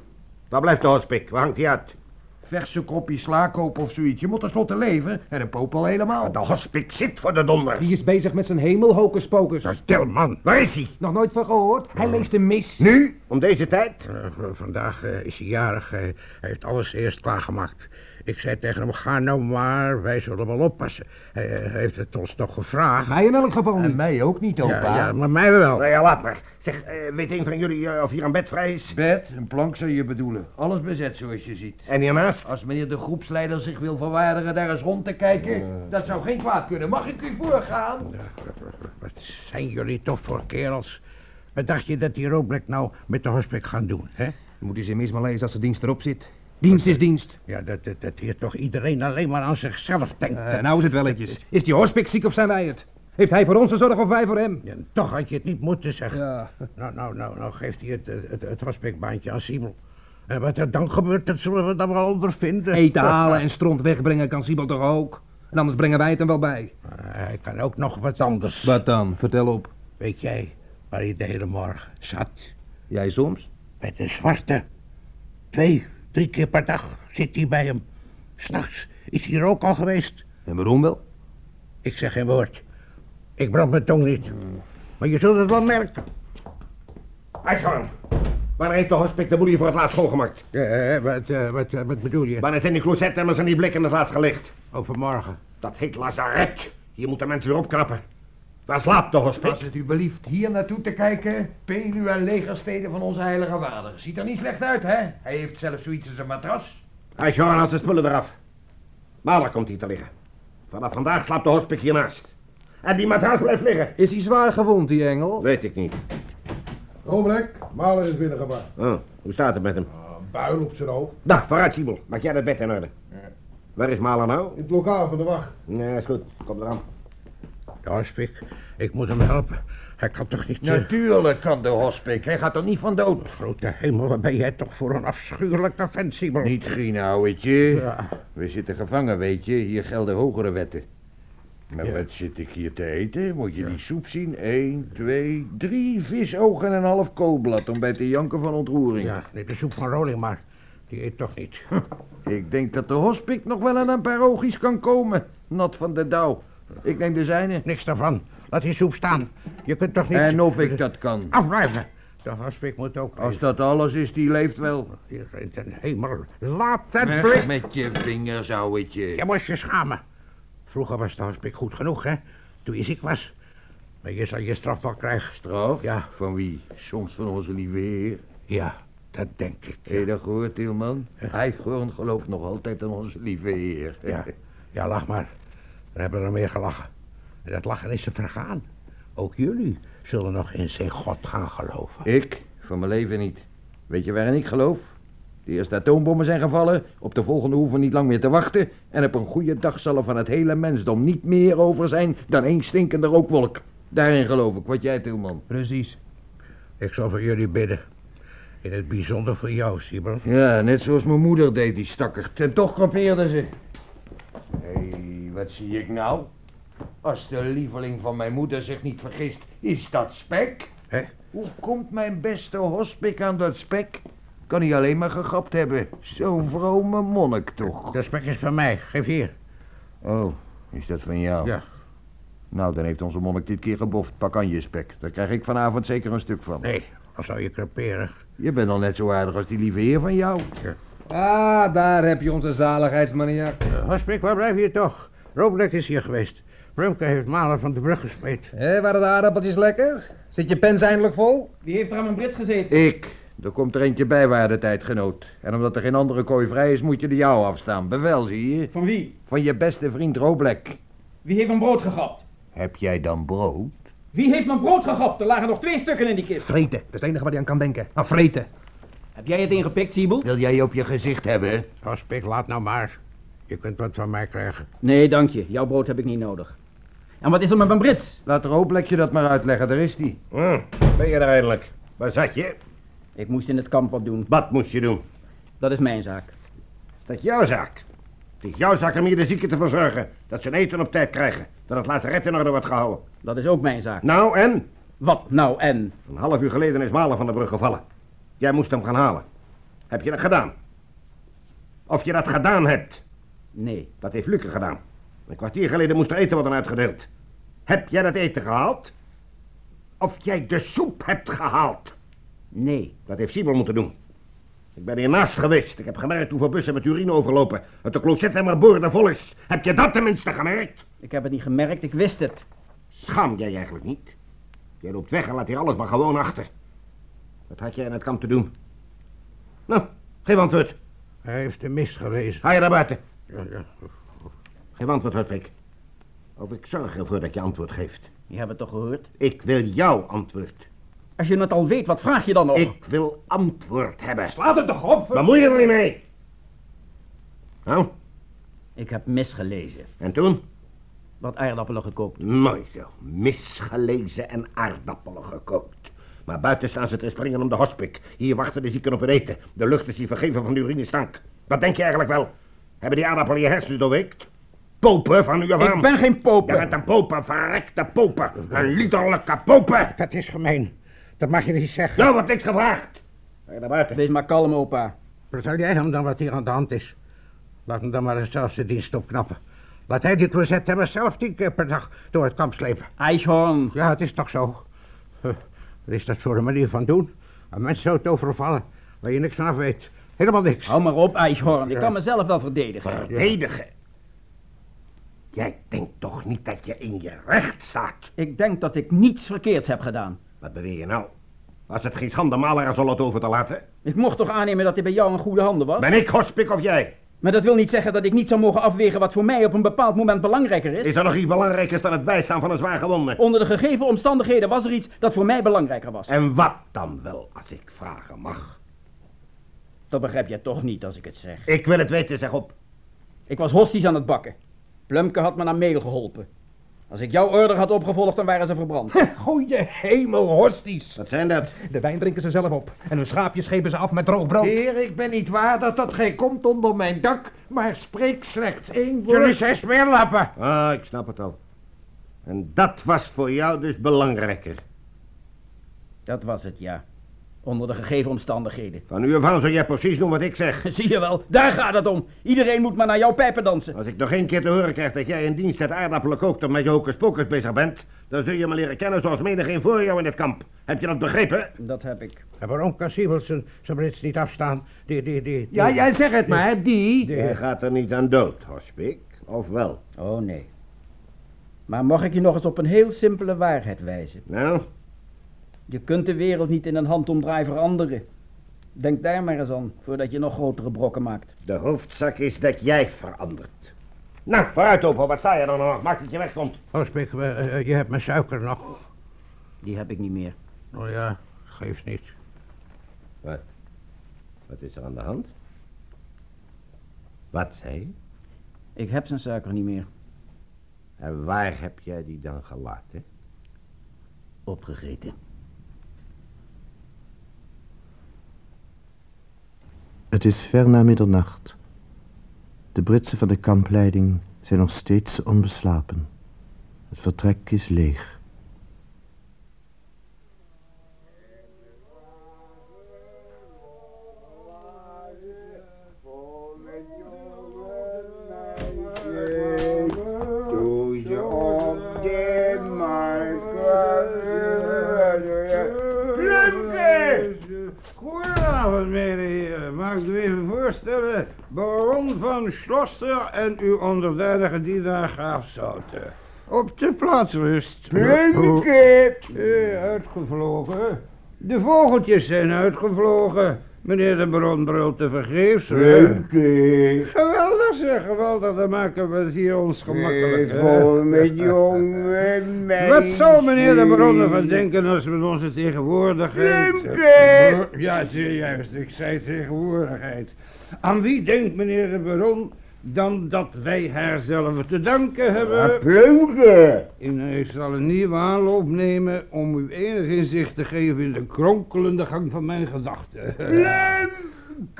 Waar blijft de hospik? Waar hangt hij uit? Verse kopje sla kopen of zoiets. Je moet tenslotte leven. En een poop al helemaal. De hospik zit voor de donder. Die is bezig met zijn hemelhocuspocus. Nou, stil, man. Waar is hij? Nog nooit van gehoord? Hij leest de mis. Nu? Om deze tijd? Eh, vandaag eh, is hij jarig. Hij, hij heeft alles eerst klaargemaakt. Ik zei tegen hem, ga nou maar, wij zullen wel oppassen. Hij, eh, heeft het ons toch gevraagd. Mij in elk geval niet. En mij ook niet, opa. Ja, ja, maar mij wel. Nou ja, laat maar. Zeg, eh, weet een van jullie eh, of hier een bed vrij is? Bed, een plank zou je bedoelen. Alles bezet zoals je ziet. En hiernaast? Als meneer de groepsleider zich wil verwaardigen daar eens rond te kijken, dat zou geen kwaad kunnen. Mag ik u voorgaan? Wat zijn jullie toch voor kerels? Wat dacht je dat die Roblek nou met de hospik gaan doen, hè? Moet hij zijn mis maar lezen als de dienst erop zit. Dienst is dienst. Ja, dat, dat, dat hier toch iedereen alleen maar aan zichzelf denkt. Eh, nou is het welletjes. Is die hospik ziek of zijn wij het? Heeft hij voor ons te zorgen of wij voor hem? Ja, toch had je het niet moeten zeggen. Ja. Nou, nou, nou, nou geeft hij het, het, het, het hospikbaantje aan Siebel. En wat er dan gebeurt, dat zullen we dan wel ondervinden. Eten *laughs* halen en stront wegbrengen kan Siebel toch ook? En anders brengen wij het hem wel bij. Eh, Hij kan ook nog wat anders. Wat dan? Vertel op. Weet jij waar hij de hele morgen zat? Jij soms? Met een zwarte. Twee, drie keer per dag zit hij bij hem. S'nachts is hij er ook al geweest. En waarom wel? Ik zeg geen woord. Ik brand mijn tong niet. Maar je zult het wel merken. Eichhorn. Wanneer heeft de hospik de boel hier voor het laatst schoongemaakt? Eh, wat, eh, wat, wat bedoel je? Wanneer zijn die closetemmers en die blikken het laatst gelicht? Overmorgen. Dat heet lazaret. Hier moeten mensen weer opknappen. Waar slaapt de hospik? Als het u belieft hier naartoe te kijken, Penu en legersteden van onze heilige vader. Ziet er niet slecht uit, hè? Hij heeft zelfs zoiets als een matras. Eichhorn, als de spullen eraf. Maler komt hier te liggen. Vanaf vandaag slaapt de hospik hiernaast. En die matras blijft liggen. Is hij zwaar gewond, die engel? Weet ik niet. Roblek, Maler is binnengebracht. Oh, hoe staat het met hem? Ah, Een buil op zijn hoofd. Nou, vooruit, Siebel. Maak jij dat bed in orde. Waar is Maler nou? In het lokaal van de wacht. Nee, is goed. Kom eraan. De hospik, ik moet hem helpen. Hij kan toch niet... eh, Natuurlijk kan de hospik. Hij gaat er niet van dood. Grote hemel, wat ben jij toch voor een afschuwelijke vent, Siebel? Niet grienen, ouwetje. Ja. We zitten gevangen, weet je. Hier gelden hogere wetten. Maar Ja. wat zit ik hier te eten? Moet je die soep zien? Eén, twee, drie visogen en een half koolblad om bij te janken van ontroering. Ja, nee, de soep van Roling maar. Die eet toch niet. *laughs* Ik denk dat de hospik nog wel aan een paar oogjes kan komen. Nat van de dauw. Ik neem de zijne. Niks daarvan. Laat die soep staan. Je kunt toch niet... En of ik dat kan. Afblijven. De hospik moet ook... Als dat alles is, die leeft wel. Hier in ten hemel. Laat het Weg blik. met je vingers, ouwetje. Je moest je schamen. Vroeger was de hospik goed genoeg, hè? Toen je ziek was. Maar je zal je straf wel krijgen. Straf? Ja. Van wie? Soms van onze lieve heer. Ja, dat denk ik. Heb je dat gehoord, Tilman? Hij gewoon gelooft nog altijd aan onze lieve heer. Ja, ja, lach maar. We hebben er meer gelachen. En dat lachen is te vergaan. Ook jullie zullen nog in zijn God gaan geloven. Ik? Van mijn leven niet. Weet je waarin ik geloof? De eerste atoombommen zijn gevallen, op de volgende hoeven niet lang meer te wachten... en op een goede dag zal er van het hele mensdom niet meer over zijn dan één stinkende rookwolk. Daarin geloof ik, wat jij, Tilman. Precies. Ik zal voor jullie bidden. In het bijzonder voor jou, Siebel. Ja, net zoals mijn moeder deed, die stakkerd. En toch kampeerde ze. Hé, hey, wat zie ik nou? Als de lieveling van mijn moeder zich niet vergist, is dat spek? Hè? Hoe komt mijn beste hospik aan dat spek? Kan hij alleen maar gegapt hebben. Zo'n vrome monnik toch. Dat spek is van mij. Geef hier. Oh, is dat van jou? Ja. Nou, dan heeft onze monnik dit keer geboft. Pak aan je spek. Daar krijg ik vanavond zeker een stuk van. Nee, dan zou je creperen. Je bent al net zo aardig als die lieve heer van jou. Ah, daar heb je onze zaligheidsmaniak. Uh, Hospik, waar blijf je toch? Roblek is hier geweest. Brumke heeft Malen van de brug gesmeed. Hé, waren de aardappeltjes lekker? Zit je pens eindelijk vol? Wie heeft er aan mijn Brits gezeten? Ik. Er komt er eentje bij, waarde tijdgenoot. En omdat er geen andere kooi vrij is, moet je de jou afstaan. Bevel, zie je? Van wie? Van je beste vriend Roblek. Wie heeft mijn brood gegapt? Heb jij dan brood? Wie heeft mijn brood gegapt? Er lagen nog twee stukken in die kist. Vreten, dat is het enige waar hij aan kan denken. Aan vreten. Heb jij het ingepikt, Siebel? Wil jij je op je gezicht hebben? Hospik, laat nou maar. Je kunt wat van mij krijgen. Nee, dank je. Jouw brood heb ik niet nodig. En wat is er met mijn Brits? Laat Roblek je dat maar uitleggen, daar is die. Hm, ben je er eindelijk? Waar zat je? Ik moest in het kamp wat doen. Wat moest je doen? Dat is mijn zaak. Is dat jouw zaak? Het is jouw zaak om hier de zieken te verzorgen. Dat ze hun eten op tijd krijgen. Dat het lazaret in orde wordt gehouden. Dat is ook mijn zaak. Nou en? Wat nou en? Een half uur geleden is Malen van de brug gevallen. Jij moest hem gaan halen. Heb je dat gedaan? Of je dat gedaan hebt? Nee. Dat heeft Luke gedaan. Een kwartier geleden moest er eten worden uitgedeeld. Heb jij dat eten gehaald? Of jij de soep hebt gehaald? Nee. Dat heeft Siebel moeten doen. Ik ben hiernaast geweest. Ik heb gemerkt hoeveel bussen met urine overlopen. Het de closet en maar boorden vol is. Heb je dat tenminste gemerkt? Ik heb het niet gemerkt, ik wist het. Schaam jij je eigenlijk niet? Jij loopt weg en laat hier alles maar gewoon achter. Wat had jij in het kamp te doen? Nou, geef antwoord. Hij heeft de mist gelezen. Ga je naar buiten. Ja, ja. Geef antwoord, Hurtwig. Of ik zorg ervoor dat je antwoord geeft. Je hebt het toch gehoord? Ik wil jouw antwoord. Als je het al weet, wat vraag je dan nog? Ik wil antwoord hebben. Laat het toch op! Bemoei je er niet mee. Nou, Ik heb misgelezen. en toen? Wat aardappelen gekookt. Mooi zo. Misgelezen en aardappelen gekookt. Maar buiten staan ze te springen om de hospik. Hier wachten de zieken op hun eten. De lucht is hier vergeven van de urinestank. Wat denk je eigenlijk wel? Hebben die aardappelen je hersens doorweekt? Popen van u af aan. Ik ben geen popen. Je bent een popen, verrekte popen. Een liederlijke popen. Dat is gemeen. Dat mag je niet zeggen. Nou, wat niks gevraagd. Ga je naar buiten. Wees maar kalm, opa. Vertel jij hem dan wat hier aan de hand is. Laat hem dan maar eens zelfs de dienst opknappen. Laat hij die closet hebben zelf tien keer per dag door het kamp slepen. IJshoorn. Ja, het is toch zo. Huh, Wat is dat voor een manier van doen? Een mens zo te overvallen, waar je niks van af weet. Helemaal niks. Hou maar op, IJshoorn. Ik kan mezelf wel verdedigen. Verdedigen. Jij denkt toch niet dat je in je recht staat? Ik denk dat ik niets verkeerds heb gedaan. Wat beweer je nou? Was het geen schande Maler zal het over te laten? Ik mocht toch aannemen dat hij bij jou in goede handen was? Ben ik hospik of jij? Maar dat wil niet zeggen dat ik niet zou mogen afwegen wat voor mij op een bepaald moment belangrijker is. Is er nog iets belangrijkers dan het bijstaan van een zwaar gewonde? Onder de gegeven omstandigheden was er iets dat voor mij belangrijker was. En wat dan wel, als ik vragen mag? Dat begrijp jij toch niet als ik het zeg. Ik wil het weten, zeg op. Ik was hosties aan het bakken. Plumke had me naar meel geholpen. Als ik jouw order had opgevolgd, dan waren ze verbrand. Goeie hemel, hosties. Wat zijn dat? De wijn drinken ze zelf op. En hun schaapjes schepen ze af met droog brood. Heer, ik ben niet waar dat dat gij komt onder mijn dak, maar spreek slechts één Jullie woord. zijn smeerlappen. Ah, ik snap het al. En dat was voor jou dus belangrijker. Dat was het, ja. Onder de gegeven omstandigheden. Van nu af aan zul jij precies doen wat ik zeg. *laughs* Zie je wel, daar gaat het om. Iedereen moet maar naar jouw pijpen dansen. Als ik nog één keer te horen krijg dat jij in dienst het aardappelen kookt en met je pocus bezig bent, dan zul je me leren kennen zoals menigeen voor jou in het kamp. Heb je dat begrepen? Dat heb ik. En waarom kan Siebel zijn, zijn brits niet afstaan? Die, die, die, die- Ja, jij zegt het maar, die. die- Jij gaat er niet aan dood, hospik. Of wel? Oh nee. Maar mag ik je nog eens op een heel simpele waarheid wijzen? Nou, Je kunt de wereld niet in een handomdraai veranderen. Denk daar maar eens aan, voordat je nog grotere brokken maakt. de hoofdzak is dat jij verandert. Nou, vooruit open, wat sta je dan nog? Maak dat je wegkomt. Hospik, eh, eh, je hebt mijn suiker nog. Die heb ik niet meer. Oh ja, geeft niet. Wat is er aan de hand? Wat zei je? Ik heb zijn suiker niet meer. En waar heb jij die dan gelaten? Opgegeten. Het is ver na middernacht. De Britsen van de kampleiding zijn nog steeds onbeslapen. Het vertrek is leeg. En uw onderdanige dienaar Graaf Zouten. Op de plaats rust. Plumpe! Eh, uitgevlogen. De vogeltjes zijn uitgevlogen. Meneer de Baron brult te vergeefs. Geweldig zeg, geweldig. Dan maken we het hier ons gemakkelijk. Vol met jonge meisjes. Wat zou meneer de Baron ervan denken als we met onze tegenwoordigheid... Ja, zeer juist. Ik zei tegenwoordigheid. Aan wie denkt meneer de Baron dan dat wij haar zelf te danken hebben? En hij zal een nieuwe aanloop nemen om u enig inzicht te geven in de kronkelende gang van mijn gedachten.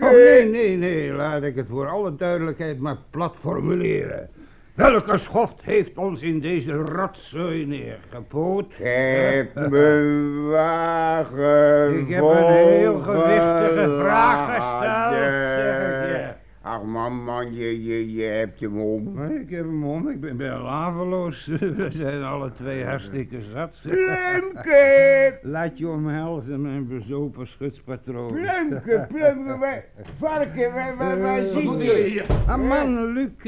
Oh, nee, nee, nee, laat ik het voor alle duidelijkheid maar plat formuleren. Welke schoft heeft ons in deze rotzooi neergepoot? Heb *laughs* mijn wagen Ik heb een heel gewichtige vraag gesteld, zeg ik je. Ach man, man, je, je, je hebt hem om. Ik heb hem om, ik ben, ben laveloos. *laughs* We zijn alle twee hartstikke zat. Plumke! Laat je omhelzen, mijn bezopen schutspatroon. Plumke, plumke, waar, varken, waar Eh, zit wat je? Ah man, Luc, eh,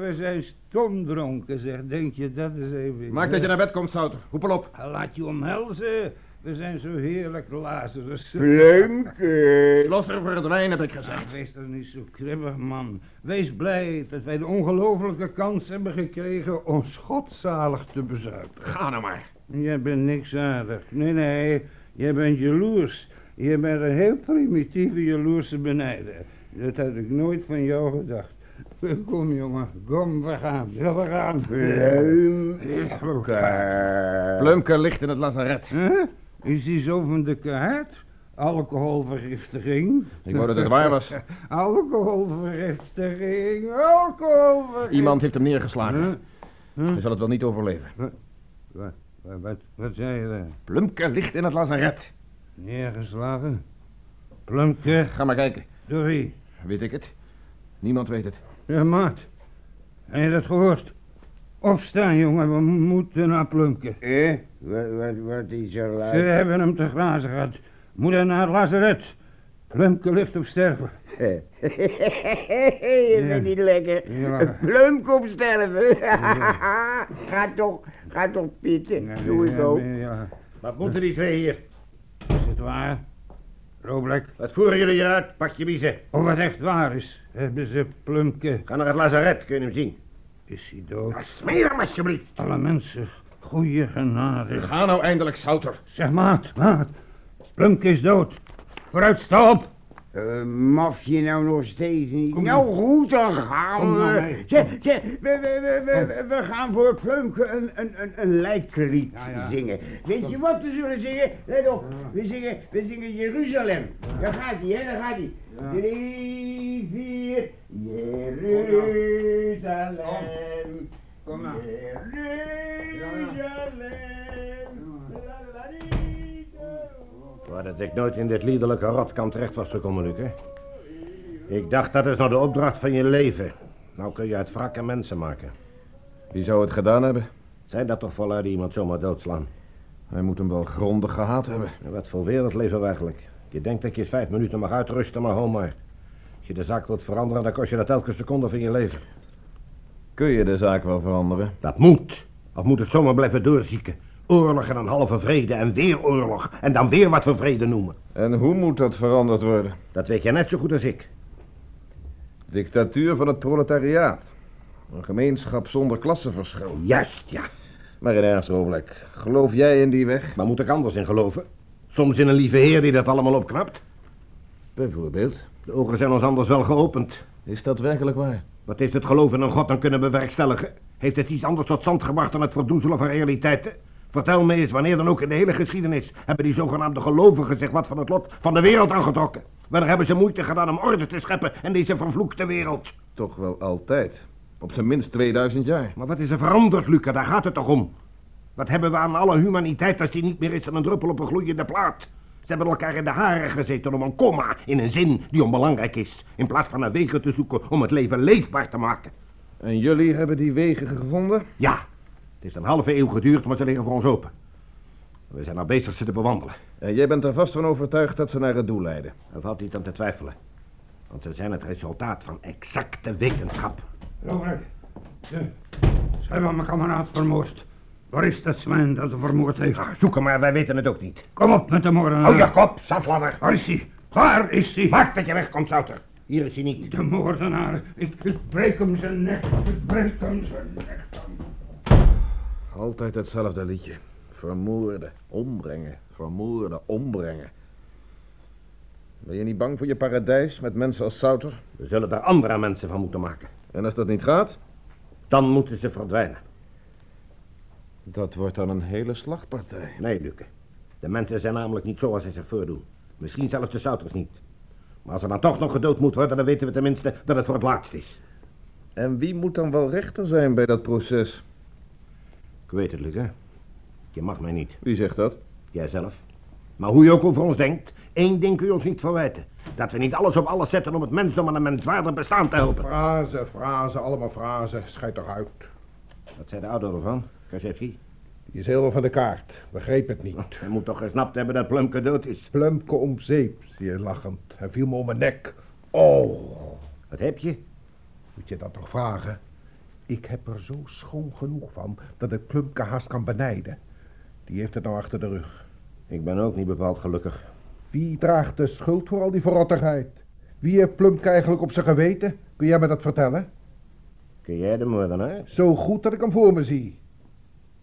we zijn stomdronken, zeg. Denk je dat is even... Maak dat je naar bed komt, Souter. Hoepel op. Laat je omhelzen. We zijn zo heerlijk Lazarus. Plumke! Slosser voor het wijn, heb ik Ach, gezegd. wees toch niet zo kribbig, man. Wees blij dat wij de ongelofelijke kans hebben gekregen ons godzalig te bezuipen. Ga nou maar. Jij bent niks aardig. Nee, nee, jij bent jaloers. Je bent een heel primitieve jaloerse benijder. Dat had ik nooit van jou gedacht. Kom, jongen, kom, we gaan, ja, we gaan. Plumke! Plumke ligt in het lazaret. Huh? Is hij zo van de kaart? Alcoholvergiftiging? Ik wou dat het *laughs* waar was. Alcoholvergiftiging, alcoholvergiftiging. Iemand heeft hem neergeslagen. Huh? Huh? Hij zal het wel niet overleven. Wat, wat, wat, wat zei je daar? Plumke ligt in het lazaret. Neergeslagen? Plumke, Ga maar kijken. door wie? Weet ik het? Niemand weet het. Ja, maat. Heb je dat gehoord? Opstaan, jongen, we moeten naar Plumke. Eh? Wat, wat, wat is er Ze laat? hebben hem te grazen gehad. Moet hij naar het lazaret. Plumke ligt op sterven. *laughs* Je bent niet lekker. Ja. Een plump op sterven. *laughs* ga toch, ga toch pitten. Doe het Ja, ook. ja. Wat moeten die twee hier? Is het waar? Roblek, Wat voeren jullie uit? Pak je biezen. of het echt waar is, hebben ze Plumke. Ga naar het lazaret, kun je hem zien. Is hij dood? Smeer hem alsjeblieft. Alle mensen, goeie genade. Ga nou eindelijk, Souter. Zeg, maat, maat. Plumke is dood. Vooruit, sta op. Eh, maf je nou nog steeds niet? Kom nou goed, dan gaan we. mee. Zeg, zeg, we, we, we, gaan voor Plumke een, een, een, een lijklied Ja, ja. zingen. Weet je wat we zullen zingen? Let op, we zingen, we zingen Jeruzalem. Daar gaat hij, hè, daar gaat hij. Drie, vier, Jeruzalem. Kom nou. Jeruzalem. Waar dat ik nooit in dit liederlijke rotkamp terecht was gekomen, Luc, hè? Ik dacht, dat is nou de opdracht van je leven. Nou kun je uit wrakken mensen maken. Wie zou het gedaan hebben? Zijn dat toch voluit iemand zomaar doodslaan? Hij moet hem wel grondig gehaat hebben. En wat voor wereld leven we eigenlijk? Je denkt dat je vijf minuten mag uitrusten, maar hou maar. Als je de zaak wilt veranderen, dan kost je dat elke seconde van je leven. Kun je de zaak wel veranderen? Dat moet. Of moet het zomaar blijven doorzieken? Oorlog en een halve vrede en weer oorlog. En dan weer wat we vrede noemen. En hoe moet dat veranderd worden? Dat weet je net zo goed als ik. Dictatuur van het proletariaat. Een gemeenschap zonder klassenverschil. Juist, ja. Maar in ernst, Roblek, geloof jij in die weg? Waar moet ik anders in geloven? Soms in een lieve heer die dat allemaal opknapt? Bijvoorbeeld. De ogen zijn ons anders wel geopend. Is dat werkelijk waar? Wat heeft het geloof in een god dan kunnen bewerkstelligen? Heeft het iets anders tot stand gebracht dan het verdoezelen van realiteiten? Vertel me eens, wanneer dan ook in de hele geschiedenis... hebben die zogenaamde gelovigen zich wat van het lot van de wereld aangetrokken? Wanneer hebben ze moeite gedaan om orde te scheppen in deze vervloekte wereld? Toch wel altijd. Op zijn minst 2000 jaar. Maar wat is er veranderd, Luca? Daar gaat het toch om? Wat hebben we aan alle humaniteit als die niet meer is dan een druppel op een gloeiende plaat? Ze hebben elkaar in de haren gezeten om een komma in een zin die onbelangrijk is. In plaats van naar wegen te zoeken om het leven leefbaar te maken. En jullie hebben die wegen gevonden? Ja, het heeft een halve eeuw geduurd, maar ze liggen voor ons open. We zijn al bezig ze te bewandelen. En jij bent er vast van overtuigd dat ze naar het doel leiden. Er valt niet aan te twijfelen. Want ze zijn het resultaat van exacte wetenschap. Robert, ze, ze hebben mijn kameraad vermoord. Waar is dat man dat ze vermoord heeft? Zoek hem maar, wij weten het ook niet. Kom op met de moordenaar. Hou je kop, zatladder. Waar is hij? Waar is hij? Maak dat je wegkomt, Souter. Hier is hij niet. De moordenaar. Ik, ik breek hem zijn nek. Ik breek hem zijn nek. Altijd hetzelfde liedje. Vermoorden, ombrengen, vermoorden, ombrengen. Ben je niet bang voor je paradijs met mensen als Souter? We zullen daar andere mensen van moeten maken. En als dat niet gaat? Dan moeten ze verdwijnen. Dat wordt dan een hele slachtpartij. Nee, Luke. De mensen zijn namelijk niet zoals ze zich voordoen. Misschien zelfs de Souters niet. Maar als er dan toch nog gedood moet worden, dan weten we tenminste dat het voor het laatst is. En wie moet dan wel rechter zijn bij dat proces? Ik weet het, Luke. Je mag mij niet. Wie zegt dat? Jijzelf. Maar hoe je ook over ons denkt, één ding kun je ons niet verwijten. Dat we niet alles op alles zetten om het mensdom aan een menswaardig bestaan te helpen. Frazen, frazen, allemaal frazen. Schijt toch uit. Wat zei de ouder ervan, Kraszewski? Die is helemaal van de kaart. Begreep het niet. *laughs* Hij moet toch gesnapt hebben dat Plumke dood is. Plumke om zeep, zie je lachend. Hij viel me om mijn nek. Oh. Wat heb je? Moet je dat toch vragen? Ik heb er zo schoon genoeg van dat ik Plumke haast kan benijden. Die heeft het nou achter de rug. Ik ben ook niet bepaald gelukkig. Wie draagt de schuld voor al die verrottigheid? Wie heeft Plumke eigenlijk op zijn geweten? Kun jij me dat vertellen? Kun jij de moordenaar? Zo goed dat ik hem voor me zie.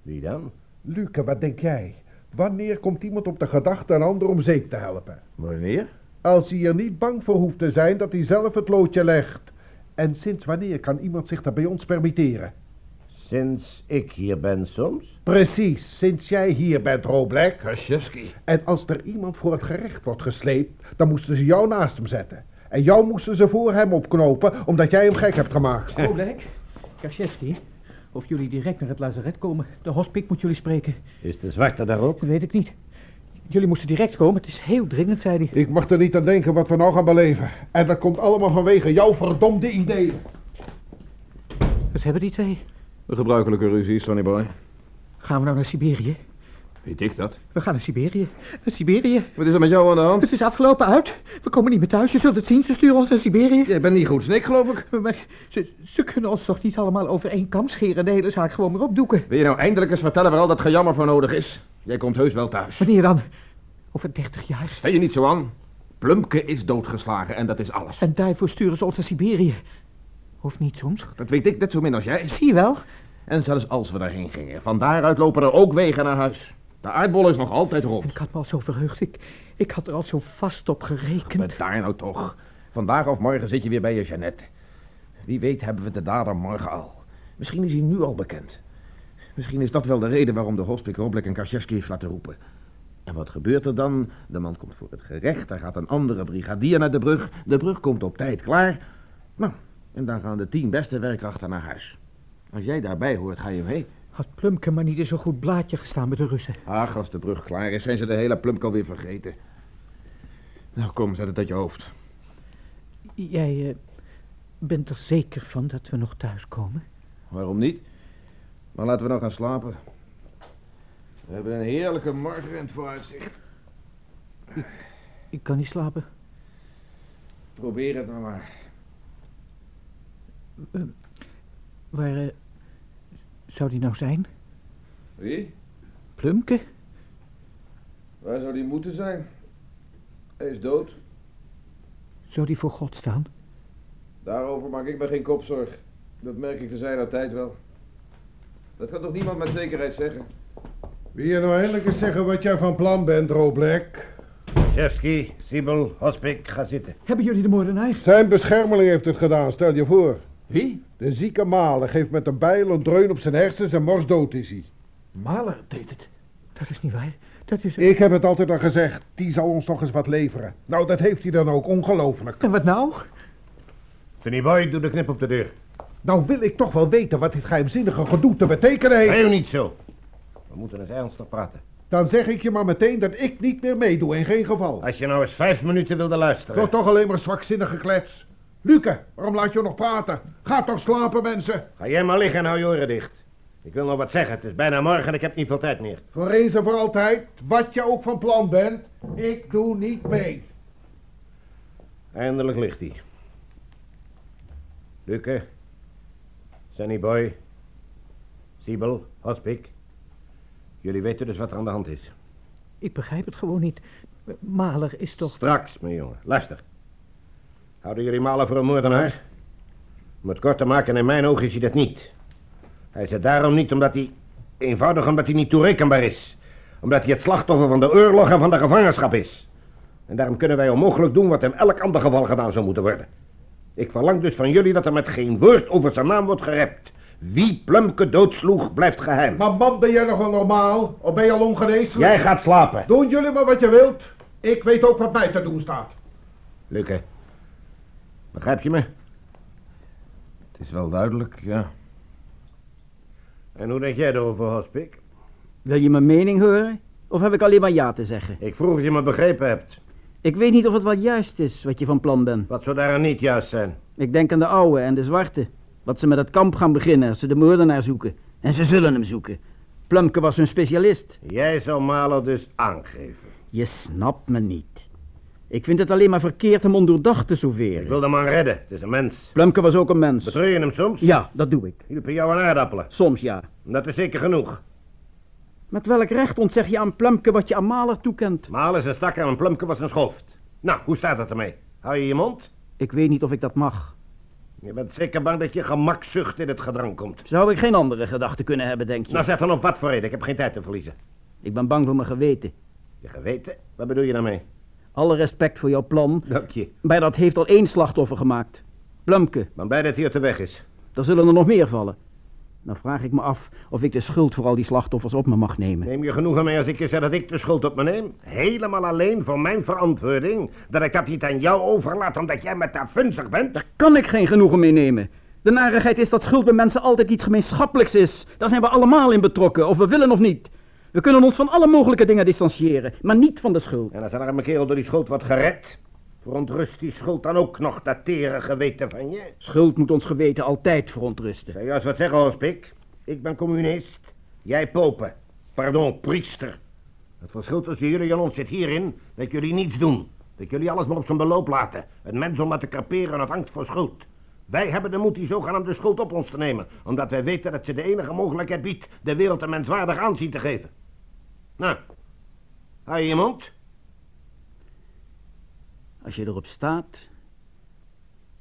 Wie dan? Luke, wat denk jij? Wanneer komt iemand op de gedachte een ander om zeep te helpen? Wanneer? Als hij er niet bang voor hoeft te zijn dat hij zelf het loodje legt. En sinds wanneer kan iemand zich dat bij ons permitteren? Sinds ik hier ben soms? Precies, sinds jij hier bent, Roblek. Kraszewski. En als er iemand voor het gerecht wordt gesleept, dan moesten ze jou naast hem zetten. En jou moesten ze voor hem opknopen, omdat jij hem gek hebt gemaakt. *laughs* Oleg, Kaczewski, of jullie direct naar het lazaret komen. De hospik moet jullie spreken. Is de zwarte daarop? Dat weet ik niet. Jullie moesten direct komen, het is heel dringend, zei hij. Ik mag er niet aan denken wat we nou gaan beleven. En dat komt allemaal vanwege jouw verdomde ideeën. Wat hebben die twee? De gebruikelijke ruzie, Sonny Boy. Gaan we nou naar Siberië? Weet ik dat? We gaan naar Siberië. Naar Siberië. Wat is er met jou aan de hand? Het is afgelopen uit. We komen niet meer thuis. Je zult het zien. Ze sturen ons naar Siberië. Jij bent niet goed snik, geloof ik. Maar ze, ze kunnen ons toch niet allemaal over één kam scheren en de hele zaak gewoon maar opdoeken. Wil je nou eindelijk eens vertellen waar al dat gejammer voor nodig is? Jij komt heus wel thuis. Wanneer dan? Over dertig jaar. Stel je niet zo aan. Plumke is doodgeslagen en dat is alles. En daarvoor sturen ze ons naar Siberië. Of niet soms? Dat weet ik net zo min als jij. Zie je wel? En zelfs als we daarheen gingen, van daaruit lopen er ook wegen naar huis. De aardbol is nog altijd rond. Ik had me al zo verheugd. Ik, ik had er al zo vast op gerekend. Met daar nou toch. Vandaag of morgen zit je weer bij je Jeannette. Wie weet hebben we de dader morgen al. Misschien is hij nu al bekend. Misschien is dat wel de reden waarom de hospik Roblek en Kaczewski heeft laten roepen. En wat gebeurt er dan? De man komt voor het gerecht, er gaat een andere brigadier naar de brug. De brug komt op tijd klaar. Nou, en dan gaan de tien beste werkkrachten naar huis. Als jij daarbij hoort, ga je mee. Had Plumke maar niet in zo'n goed blaadje gestaan met de Russen. Ach, als de brug klaar is, zijn ze de hele plump alweer vergeten. Nou, kom, zet het uit je hoofd. Jij eh, bent er zeker van dat we nog thuiskomen? Waarom niet? Maar laten we nou gaan slapen. We hebben een heerlijke morgen in het vooruitzicht. Ik, ik kan niet slapen. Probeer het nou maar. Uh, waar uh, zou die nou zijn? Wie? Plumke? Waar zou die moeten zijn? Hij is dood. Zou die voor God staan? Daarover maak ik me geen kopzorg. Dat merk ik te zijner tijd wel. Dat kan toch niemand met zekerheid zeggen? Wil je nou eindelijk eens zeggen wat jij van plan bent, Roblek? Chesky, Siebel, Hospik, ga zitten. Hebben jullie de moordenaar? Zijn beschermeling heeft het gedaan, stel je voor. Wie? De zieke Malen geeft met een bijl een dreun op zijn hersens en morsdood is hij. Maler deed het. Dat is niet waar. Dat is... Ik heb het altijd al gezegd, die zal ons nog eens wat leveren. Nou, dat heeft hij dan ook, ongelooflijk. En wat nou? Sonny Boy, doe de knip op de deur. Nou wil ik toch wel weten wat dit geheimzinnige gedoe te betekenen heeft. Heel niet zo. We moeten eens ernstig praten. Dan zeg ik je maar meteen dat ik niet meer meedoe, in geen geval. Als je nou eens vijf minuten wilde luisteren. Toch toch alleen maar zwakzinnige klets. Luke, waarom laat je nog praten? Ga toch slapen, mensen. Ga jij maar liggen en hou je oren dicht. Ik wil nog wat zeggen. Het is bijna morgen en ik heb niet veel tijd meer. Voor eens en voor altijd, wat je ook van plan bent, ik doe niet mee. Eindelijk ligt hij. Luke, Sunny Boy, Siebel, Hospik. Jullie weten dus wat er aan de hand is. Ik begrijp het gewoon niet. Maler is toch... Straks, mijn jongen. Luister. Houden jullie Malen voor een moordenaar? Om het kort te maken, in mijn ogen is hij dat niet. Hij is het daarom niet omdat hij... Eenvoudig omdat hij niet toerekenbaar is. Omdat hij het slachtoffer van de oorlog en van de gevangenschap is. En daarom kunnen wij onmogelijk doen wat in elk ander geval gedaan zou moeten worden. Ik verlang dus van jullie dat er met geen woord over zijn naam wordt gerept. Wie Plumke doodsloeg, blijft geheim. Maar man, ben jij nog wel normaal? Of ben je al ongeneeslijk? Jij gaat slapen. Doen jullie maar wat je wilt. Ik weet ook wat mij te doen staat. Luke, begrijp je me? Het is wel duidelijk, ja. En hoe denk jij erover, Hospik? Wil je mijn mening horen? Of heb ik alleen maar ja te zeggen? Ik vroeg of je me begrepen hebt. Ik weet niet of het wel juist is wat je van plan bent. Wat zou daar niet juist zijn? Ik denk aan de oude en de zwarte. Wat ze met het kamp gaan beginnen als ze de moordenaar zoeken. En ze zullen hem zoeken. Plumke was hun specialist. Jij zou Malo dus aangeven. Je snapt me niet. Ik vind het alleen maar verkeerd hem ondoordacht te Ik souveren. wil de man redden. Het is een mens. Plumke was ook een mens. Betreur je hem soms? Ja, dat doe ik. Hielpen jou aan aardappelen. Soms ja. Dat is zeker genoeg. Met welk recht ontzeg je aan Plumke wat je aan Maler toekent? Malen is een stakker en een plumke was een schoft. Nou, hoe staat het ermee? Hou je je mond? Ik weet niet of ik dat mag. Je bent zeker bang dat je gemakzucht in het gedrang komt. Zou ik geen andere gedachten kunnen hebben, denk je? Nou, zeg dan op wat voor reden. Ik heb geen tijd te verliezen. Ik ben bang voor mijn geweten. Je geweten? Wat bedoel je daarmee? Alle respect voor jouw plan, Dank je. maar dat heeft al één slachtoffer gemaakt. Plumke. Maar blij dat hij te weg is. Er zullen er nog meer vallen. Dan vraag ik me af of ik de schuld voor al die slachtoffers op me mag nemen. Neem je genoegen mee als ik je zeg dat ik de schuld op me neem? Helemaal alleen voor mijn verantwoording? Dat ik dat niet aan jou overlaat omdat jij met daar funzig bent? Daar kan ik geen genoegen mee nemen. De narigheid is dat schuld bij mensen altijd iets gemeenschappelijks is. Daar zijn we allemaal in betrokken, of we willen of niet. We kunnen ons van alle mogelijke dingen distancieren, maar niet van de schuld. En als er arme kerel door die schuld wordt gered... verontrust die schuld dan ook nog dat tere geweten van je? Schuld moet ons geweten altijd verontrusten. Zou je juist wat zeggen, Hospik? Ik ben communist. Jij popen. Pardon, priester. Het verschil tussen jullie en ons zit hierin dat jullie niets doen. Dat jullie alles maar op zijn beloop laten. Het mens om maar te creperen, het hangt voor schuld. Wij hebben de moed die zogenaamde schuld op ons te nemen. Omdat wij weten dat ze de enige mogelijkheid biedt de wereld een menswaardig aanzien te geven. Nou, hou je je mond? Als je erop staat,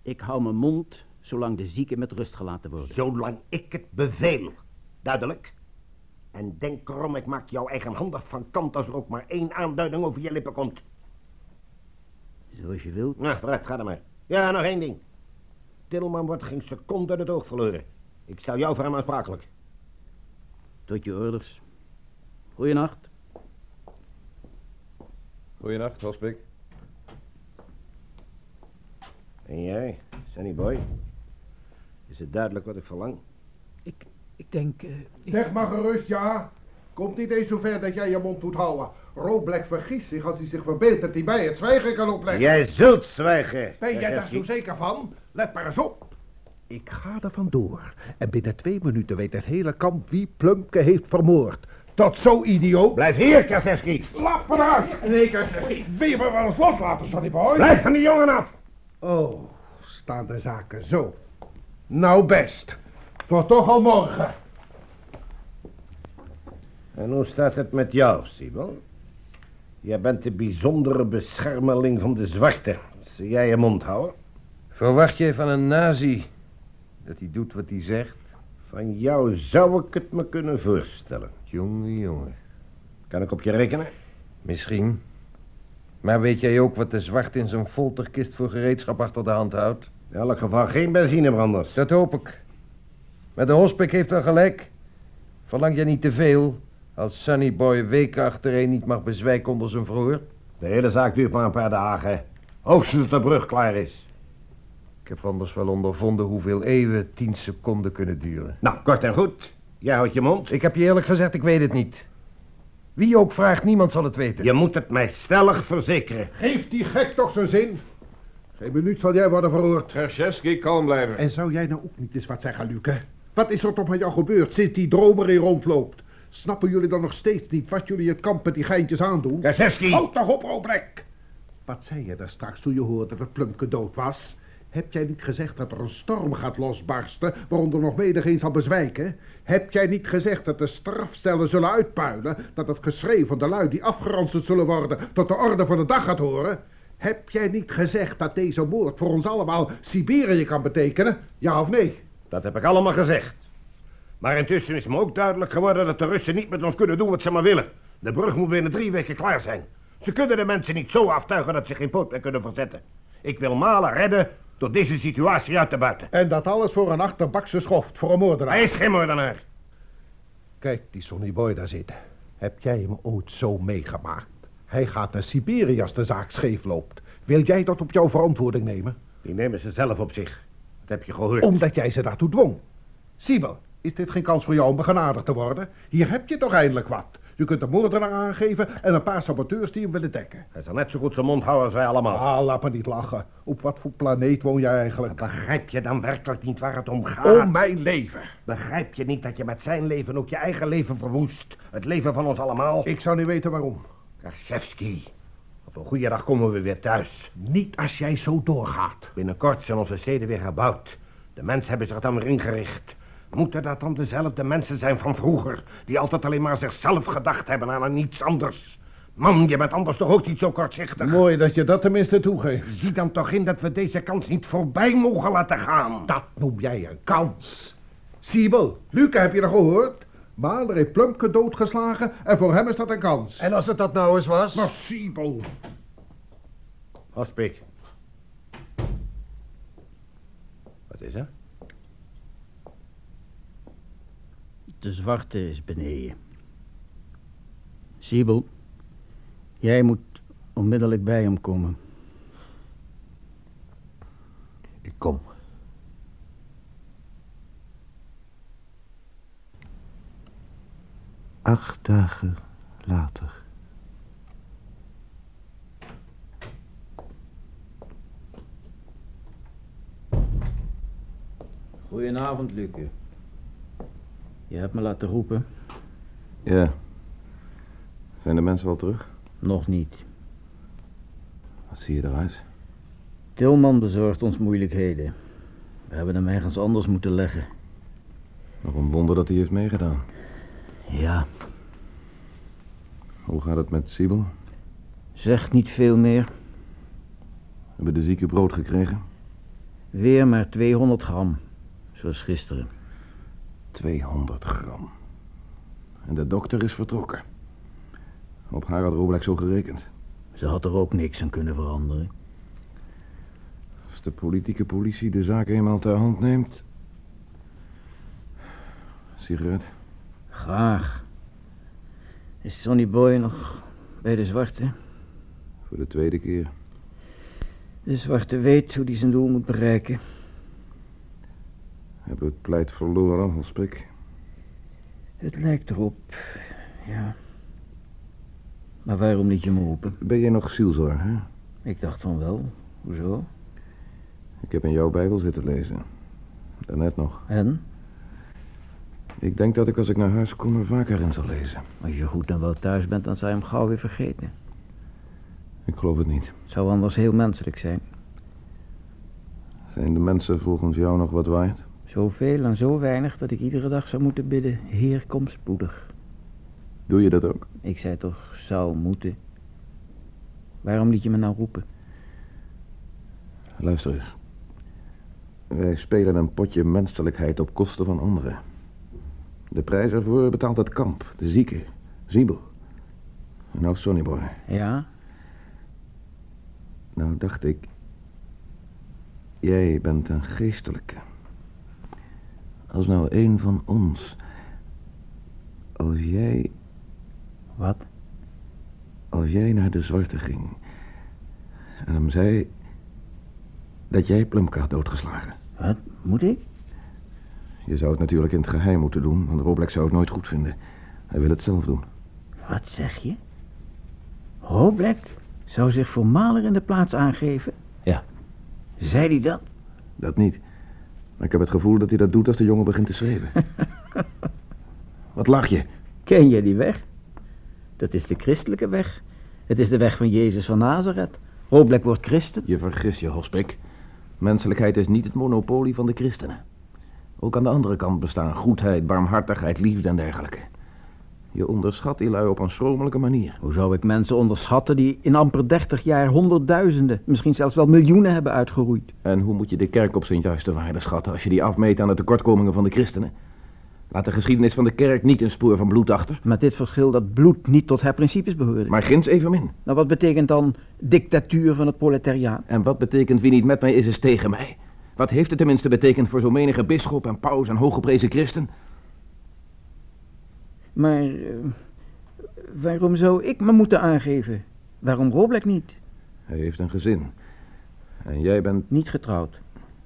ik hou mijn mond zolang de zieken met rust gelaten worden. Zolang ik het beveel. Duidelijk? En denk erom, ik maak jou eigenhandig van kant als er ook maar één aanduiding over je lippen komt. Zoals je wilt. Nou, vooruit, ga er maar. Ja, nog één ding. Tilman wordt geen seconde uit het oog verloren. Ik stel jou voor hem aansprakelijk. Tot je orders. Goeienacht. Goeienacht, Hospik. En jij, Sunny Boy? Is het duidelijk wat ik verlang? Ik, ik denk... eh, ik- Zeg maar gerust ja. Komt niet eens zover dat jij je mond moet houden. Roblek vergist zich als hij zich verbeeldt dat hij bij het zwijgen kan opleggen. Jij zult zwijgen. Ben jij daar zo zeker van? Let maar eens op. Ik ga er vandoor. En binnen twee minuten weet het hele kamp wie Plumke heeft vermoord. Tot zo, idioot. Blijf hier, Kazeski. Lap me uit. Nee, Kerseski. Wil je me wel eens loslaten, Sonny Boy? Blijf van die jongen af. Oh, staan de zaken zo. Nou best. Tot toch al morgen. En hoe staat het met jou, Siebel? Jij bent de bijzondere beschermeling van de zwarte. Zie jij je mond houden? Verwacht jij van een nazi dat hij doet wat hij zegt? Van jou zou ik het me kunnen voorstellen. Jongen, jongen. Kan ik op je rekenen? Misschien. Maar weet jij ook wat de zwart in zijn folterkist voor gereedschap achter de hand houdt? In elk geval geen benzinebranders. Dat hoop ik. Maar de hospik heeft wel gelijk. Verlang je niet te veel als Sunny Boy weken achtereen niet mag bezwijken onder zijn verhoor? De hele zaak duurt maar een paar dagen. Hoogstens dat de brug klaar is. Ik heb anders wel ondervonden hoeveel eeuwen tien seconden kunnen duren. Nou, kort en goed. Jij houdt je mond. Ik heb je eerlijk gezegd, ik weet het niet. Wie ook vraagt, niemand zal het weten. Je moet het mij stellig verzekeren. Geef die gek toch zijn zin. Geen minuut zal jij worden verhoord. Gershevski, kalm blijven. En zou jij nou ook niet eens wat zeggen, Luke? Wat is er toch met jou gebeurd sinds die dromer in rondloopt? Snappen jullie dan nog steeds niet wat jullie het kamp met die geintjes aandoen? Kaczewski! Houd toch op, Robrek! Wat zei je daar straks toen je hoorde dat Plumke dood was? Heb jij niet gezegd dat er een storm gaat losbarsten, waaronder nog menigeen zal bezwijken? Heb jij niet gezegd dat de strafcellen zullen uitpuilen, dat het geschreeuw van de lui die afgeranseld zullen worden tot de orde van de dag gaat horen? Heb jij niet gezegd dat deze moord voor ons allemaal Siberië kan betekenen? Ja of nee? Dat heb ik allemaal gezegd. Maar intussen is me ook duidelijk geworden dat de Russen niet met ons kunnen doen wat ze maar willen. De brug moet binnen drie weken klaar zijn. Ze kunnen de mensen niet zo aftuigen dat ze geen poot meer kunnen verzetten. Ik wil Malen redden door deze situatie uit te buiten. En dat alles voor een achterbakse schoft, voor een moordenaar. Hij is geen moordenaar. Kijk, die Sonny Boy daar zitten. Heb jij hem ooit zo meegemaakt? Hij gaat naar Siberië als de zaak scheef loopt. Wil jij dat op jouw verantwoording nemen? Die nemen ze zelf op zich. Dat heb je gehoord. Omdat jij ze daartoe dwong. Siebel, is dit geen kans voor jou om begenadigd te worden? Hier heb je toch eindelijk wat. Je kunt de moordenaar aangeven en een paar saboteurs die hem willen dekken. Hij zal net zo goed zijn mond houden als wij allemaal. Ah, laat me niet lachen. Op wat voor planeet woon jij eigenlijk? Begrijp je dan werkelijk niet waar het om gaat? Om mijn leven. Begrijp je niet dat je met zijn leven ook je eigen leven verwoest? Het leven van ons allemaal? Ik zou niet weten waarom. Kaczewski, op een goede dag komen we weer thuis. Niet als jij zo doorgaat. Binnenkort zijn onze steden weer gebouwd. De mensen hebben zich dan weer ingericht. Moeten dat dan dezelfde mensen zijn van vroeger... die altijd alleen maar zichzelf gedacht hebben en aan niets anders? Man, je bent anders toch ook niet zo kortzichtig? Mooi dat je dat tenminste toegeeft. Zie dan toch in dat we deze kans niet voorbij mogen laten gaan. Dat noem jij een kans. Siebel, Luca, heb je dat gehoord? Maler heeft Plumke doodgeslagen en voor hem is dat een kans. En als het dat nou eens was? Maar Siebel... Hospik. Wat is er? De zwarte is beneden. Siebel, jij moet onmiddellijk bij hem komen. Ik kom. Acht dagen later. Goedenavond, Luke. Je hebt me laten roepen. Ja. Zijn de mensen wel terug? Nog niet. Wat zie je eruit? Tilman bezorgt ons moeilijkheden. We hebben hem ergens anders moeten leggen. Nog een wonder dat hij heeft meegedaan. Ja, Hoe gaat het met Siebel? zeg niet veel meer. Hebben de zieken brood gekregen? Weer maar 200 gram. Zoals gisteren. 200 gram. En de dokter is vertrokken. Op haar had Roblek zo gerekend. Ze had er ook niks aan kunnen veranderen. Als de politieke politie de zaak eenmaal ter hand neemt... Sigaret? Graag. Is Sonny Boy nog bij de zwarte? Voor de tweede keer. De zwarte weet hoe hij zijn doel moet bereiken. Hebben we het pleit verloren, Hospik? Het lijkt erop, ja. Maar waarom liet je me roepen? Ben jij nog zielzorg, hè? Ik dacht van wel. Hoezo? Ik heb in jouw Bijbel zitten lezen. Daarnet nog. En? Ik denk dat ik als ik naar huis kom er vaker in zal lezen. Als je goed en wel thuis bent, dan zou je hem gauw weer vergeten. Ik geloof het niet. Het zou anders heel menselijk zijn. Zijn de mensen volgens jou nog wat waard? Zoveel en zo weinig dat ik iedere dag zou moeten bidden. Heer, kom spoedig. Doe je dat ook? Ik zei toch, zou moeten. Waarom liet je me nou roepen? Luister eens. Wij spelen een potje menselijkheid op kosten van anderen. De prijs ervoor betaalt het kamp, de zieke, Ziebel. En nou Sonnyboy. Ja? Nou, dacht ik... Jij bent een geestelijke. Als nou een van ons... Als jij... Wat? Als jij naar de zwarte ging... En hem zei... Dat jij Plumka had doodgeslagen. Wat? Moet ik? Je zou het natuurlijk in het geheim moeten doen... Want Roblek zou het nooit goed vinden. Hij wil het zelf doen. Wat zeg je? Roblek zou zich voor Maler in de plaats aangeven? Ja. Zei hij dat? Dat niet. Ik heb het gevoel dat hij dat doet als de jongen begint te schreeuwen. *laughs* Wat lach je? Ken jij die weg? Dat is de christelijke weg. Het is de weg van Jezus van Nazareth. Roblek wordt christen. Je vergis je, Hospik. Menselijkheid is niet het monopolie van de christenen. Ook aan de andere kant bestaan goedheid, barmhartigheid, liefde en dergelijke. Je onderschat die lui op een schromelijke manier. Hoe zou ik mensen onderschatten die in amper dertig jaar honderdduizenden, misschien zelfs wel miljoenen hebben uitgeroeid? En hoe moet je de kerk op zijn juiste waarde schatten als je die afmeet aan de tekortkomingen van de christenen? Laat de geschiedenis van de kerk niet een spoor van bloed achter. Met dit verschil dat bloed niet tot haar principes behoorde. Maar ginds evenmin. Nou, wat betekent dan dictatuur van het proletariaat? En wat betekent wie niet met mij is, is tegen mij? Wat heeft het tenminste betekend voor zo'n menige bisschop en paus en hooggeprezen christen? Maar eh, waarom zou ik me moeten aangeven? Waarom Roblek niet? Hij heeft een gezin. En jij bent... Niet getrouwd.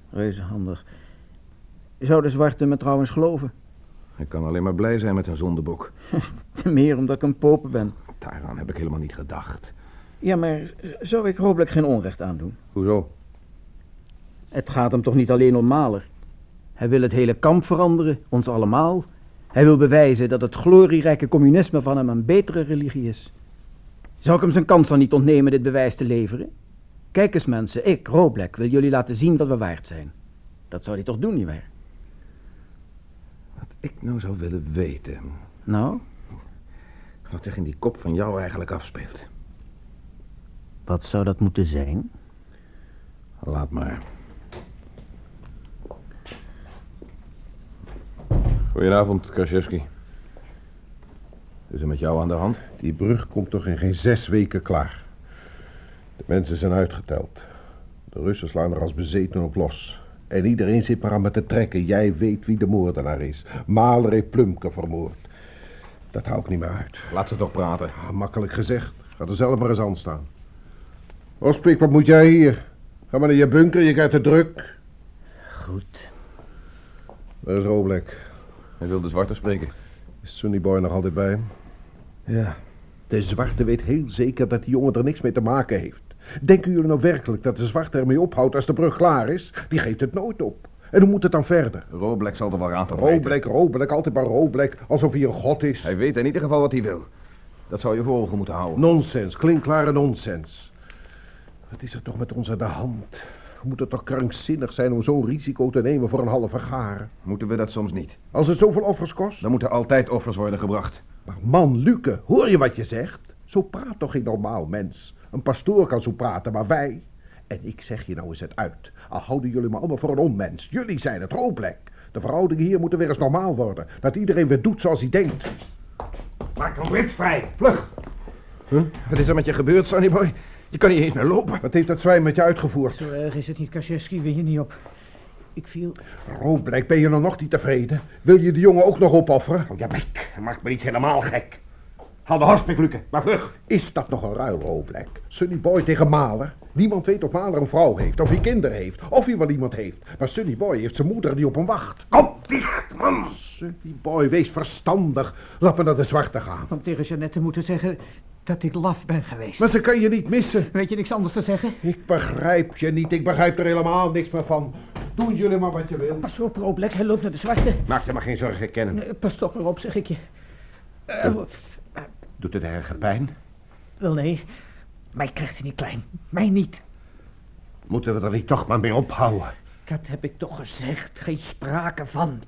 Reuzehandig. Zou de zwarte me trouwens geloven? Hij kan alleen maar blij zijn met een zondeboek. *laughs* Te meer omdat ik een popen ben. Daaraan heb ik helemaal niet gedacht. Ja, maar zou ik Roblek geen onrecht aandoen? Hoezo? Het gaat hem toch niet alleen om Maler? Hij wil het hele kamp veranderen, ons allemaal. Hij wil bewijzen dat het glorierijke communisme van hem een betere religie is. Zou ik hem zijn kans dan niet ontnemen dit bewijs te leveren? Kijk eens mensen, ik, Roblek, wil jullie laten zien wat we waard zijn. Dat zou hij toch doen, nietwaar? Wat ik nou zou willen weten... Nou? Wat zich in die kop van jou eigenlijk afspeelt. Wat zou dat moeten zijn? Laat maar. Goedenavond, Kraszewski. Is er met jou aan de hand? Die brug komt toch in geen zes weken klaar. De mensen zijn uitgeteld. De Russen slaan er als bezeten op los. En iedereen zit maar aan met te trekken. Jij weet wie de moordenaar is. Maler heeft Plumke vermoord. Dat hou ik niet meer uit. Laat ze toch praten. Makkelijk gezegd. Ga er zelf maar eens aan staan. Ospik, wat moet jij hier? Ga maar naar je bunker, je krijgt het druk. Goed. Daar is Roblek. Hij wil de zwarte spreken. Is Sunny Boy nog altijd bij hem? Ja. De zwarte weet heel zeker dat die jongen er niks mee te maken heeft. Denken jullie nou werkelijk dat de zwarte ermee ophoudt als de brug klaar is? Die geeft het nooit op. En hoe moet het dan verder? Roblek zal er wel aan toch Roblek, Roblek, altijd maar Roblek, alsof hij een god is. Hij weet in ieder geval wat hij wil. Dat zou je voor ogen moeten houden. Nonsens, klinkklare nonsens. Wat is er toch met ons aan de hand? Moet het toch krankzinnig zijn om zo'n risico te nemen voor een halve garen? Moeten we dat soms niet? Als het zoveel offers kost? Dan moeten altijd offers worden gebracht. Maar man, Luke, hoor je wat je zegt? Zo praat toch geen normaal mens? Een pastoor kan zo praten, maar wij... En ik zeg je nou eens het uit. Al houden jullie me allemaal voor een onmens. Jullie zijn het roodplek. De verhoudingen hier moeten weer eens normaal worden. Dat iedereen weer doet zoals hij denkt. Maak een wit vrij, vlug. Huh? Wat is er met je gebeurd, Sonny Boy? Je kan niet eens meer lopen. Wat heeft dat zwijn met je uitgevoerd? Zo erg is het niet, Kaczewski, win je niet op. Ik viel... Roodblijk, ben je nou nog niet tevreden? Wil je de jongen ook nog opofferen? Oh, bek, dat maakt me niet helemaal gek. Haal de hospik, Luke, maar vlug. Is dat nog een ruil, Roodblijk? Sunny Boy tegen Maler? Niemand weet of Maler een vrouw heeft, of hij kinderen heeft, of hij wel iemand heeft. Maar Sunny Boy heeft zijn moeder die op hem wacht. Kom dicht, man. Sunny Boy, wees verstandig. Laat me naar de zwarte gaan. Om tegen Jeannette moeten zeggen dat ik laf ben geweest. Maar ze kan je niet missen. Weet je niks anders te zeggen? Ik begrijp je niet, ik begrijp er helemaal niks meer van. Doen jullie maar wat je wil. Pas op, Roblek, hij loopt naar de zwarte. Maak je maar geen zorgen, ik ken hem. Nee, Pas toch maar op, zeg ik je. Eh, Doet het erge pijn? wel nee, mij krijgt hij niet klein. Mij niet. Moeten we er niet toch maar mee ophouden? Dat heb ik toch gezegd, geen sprake van.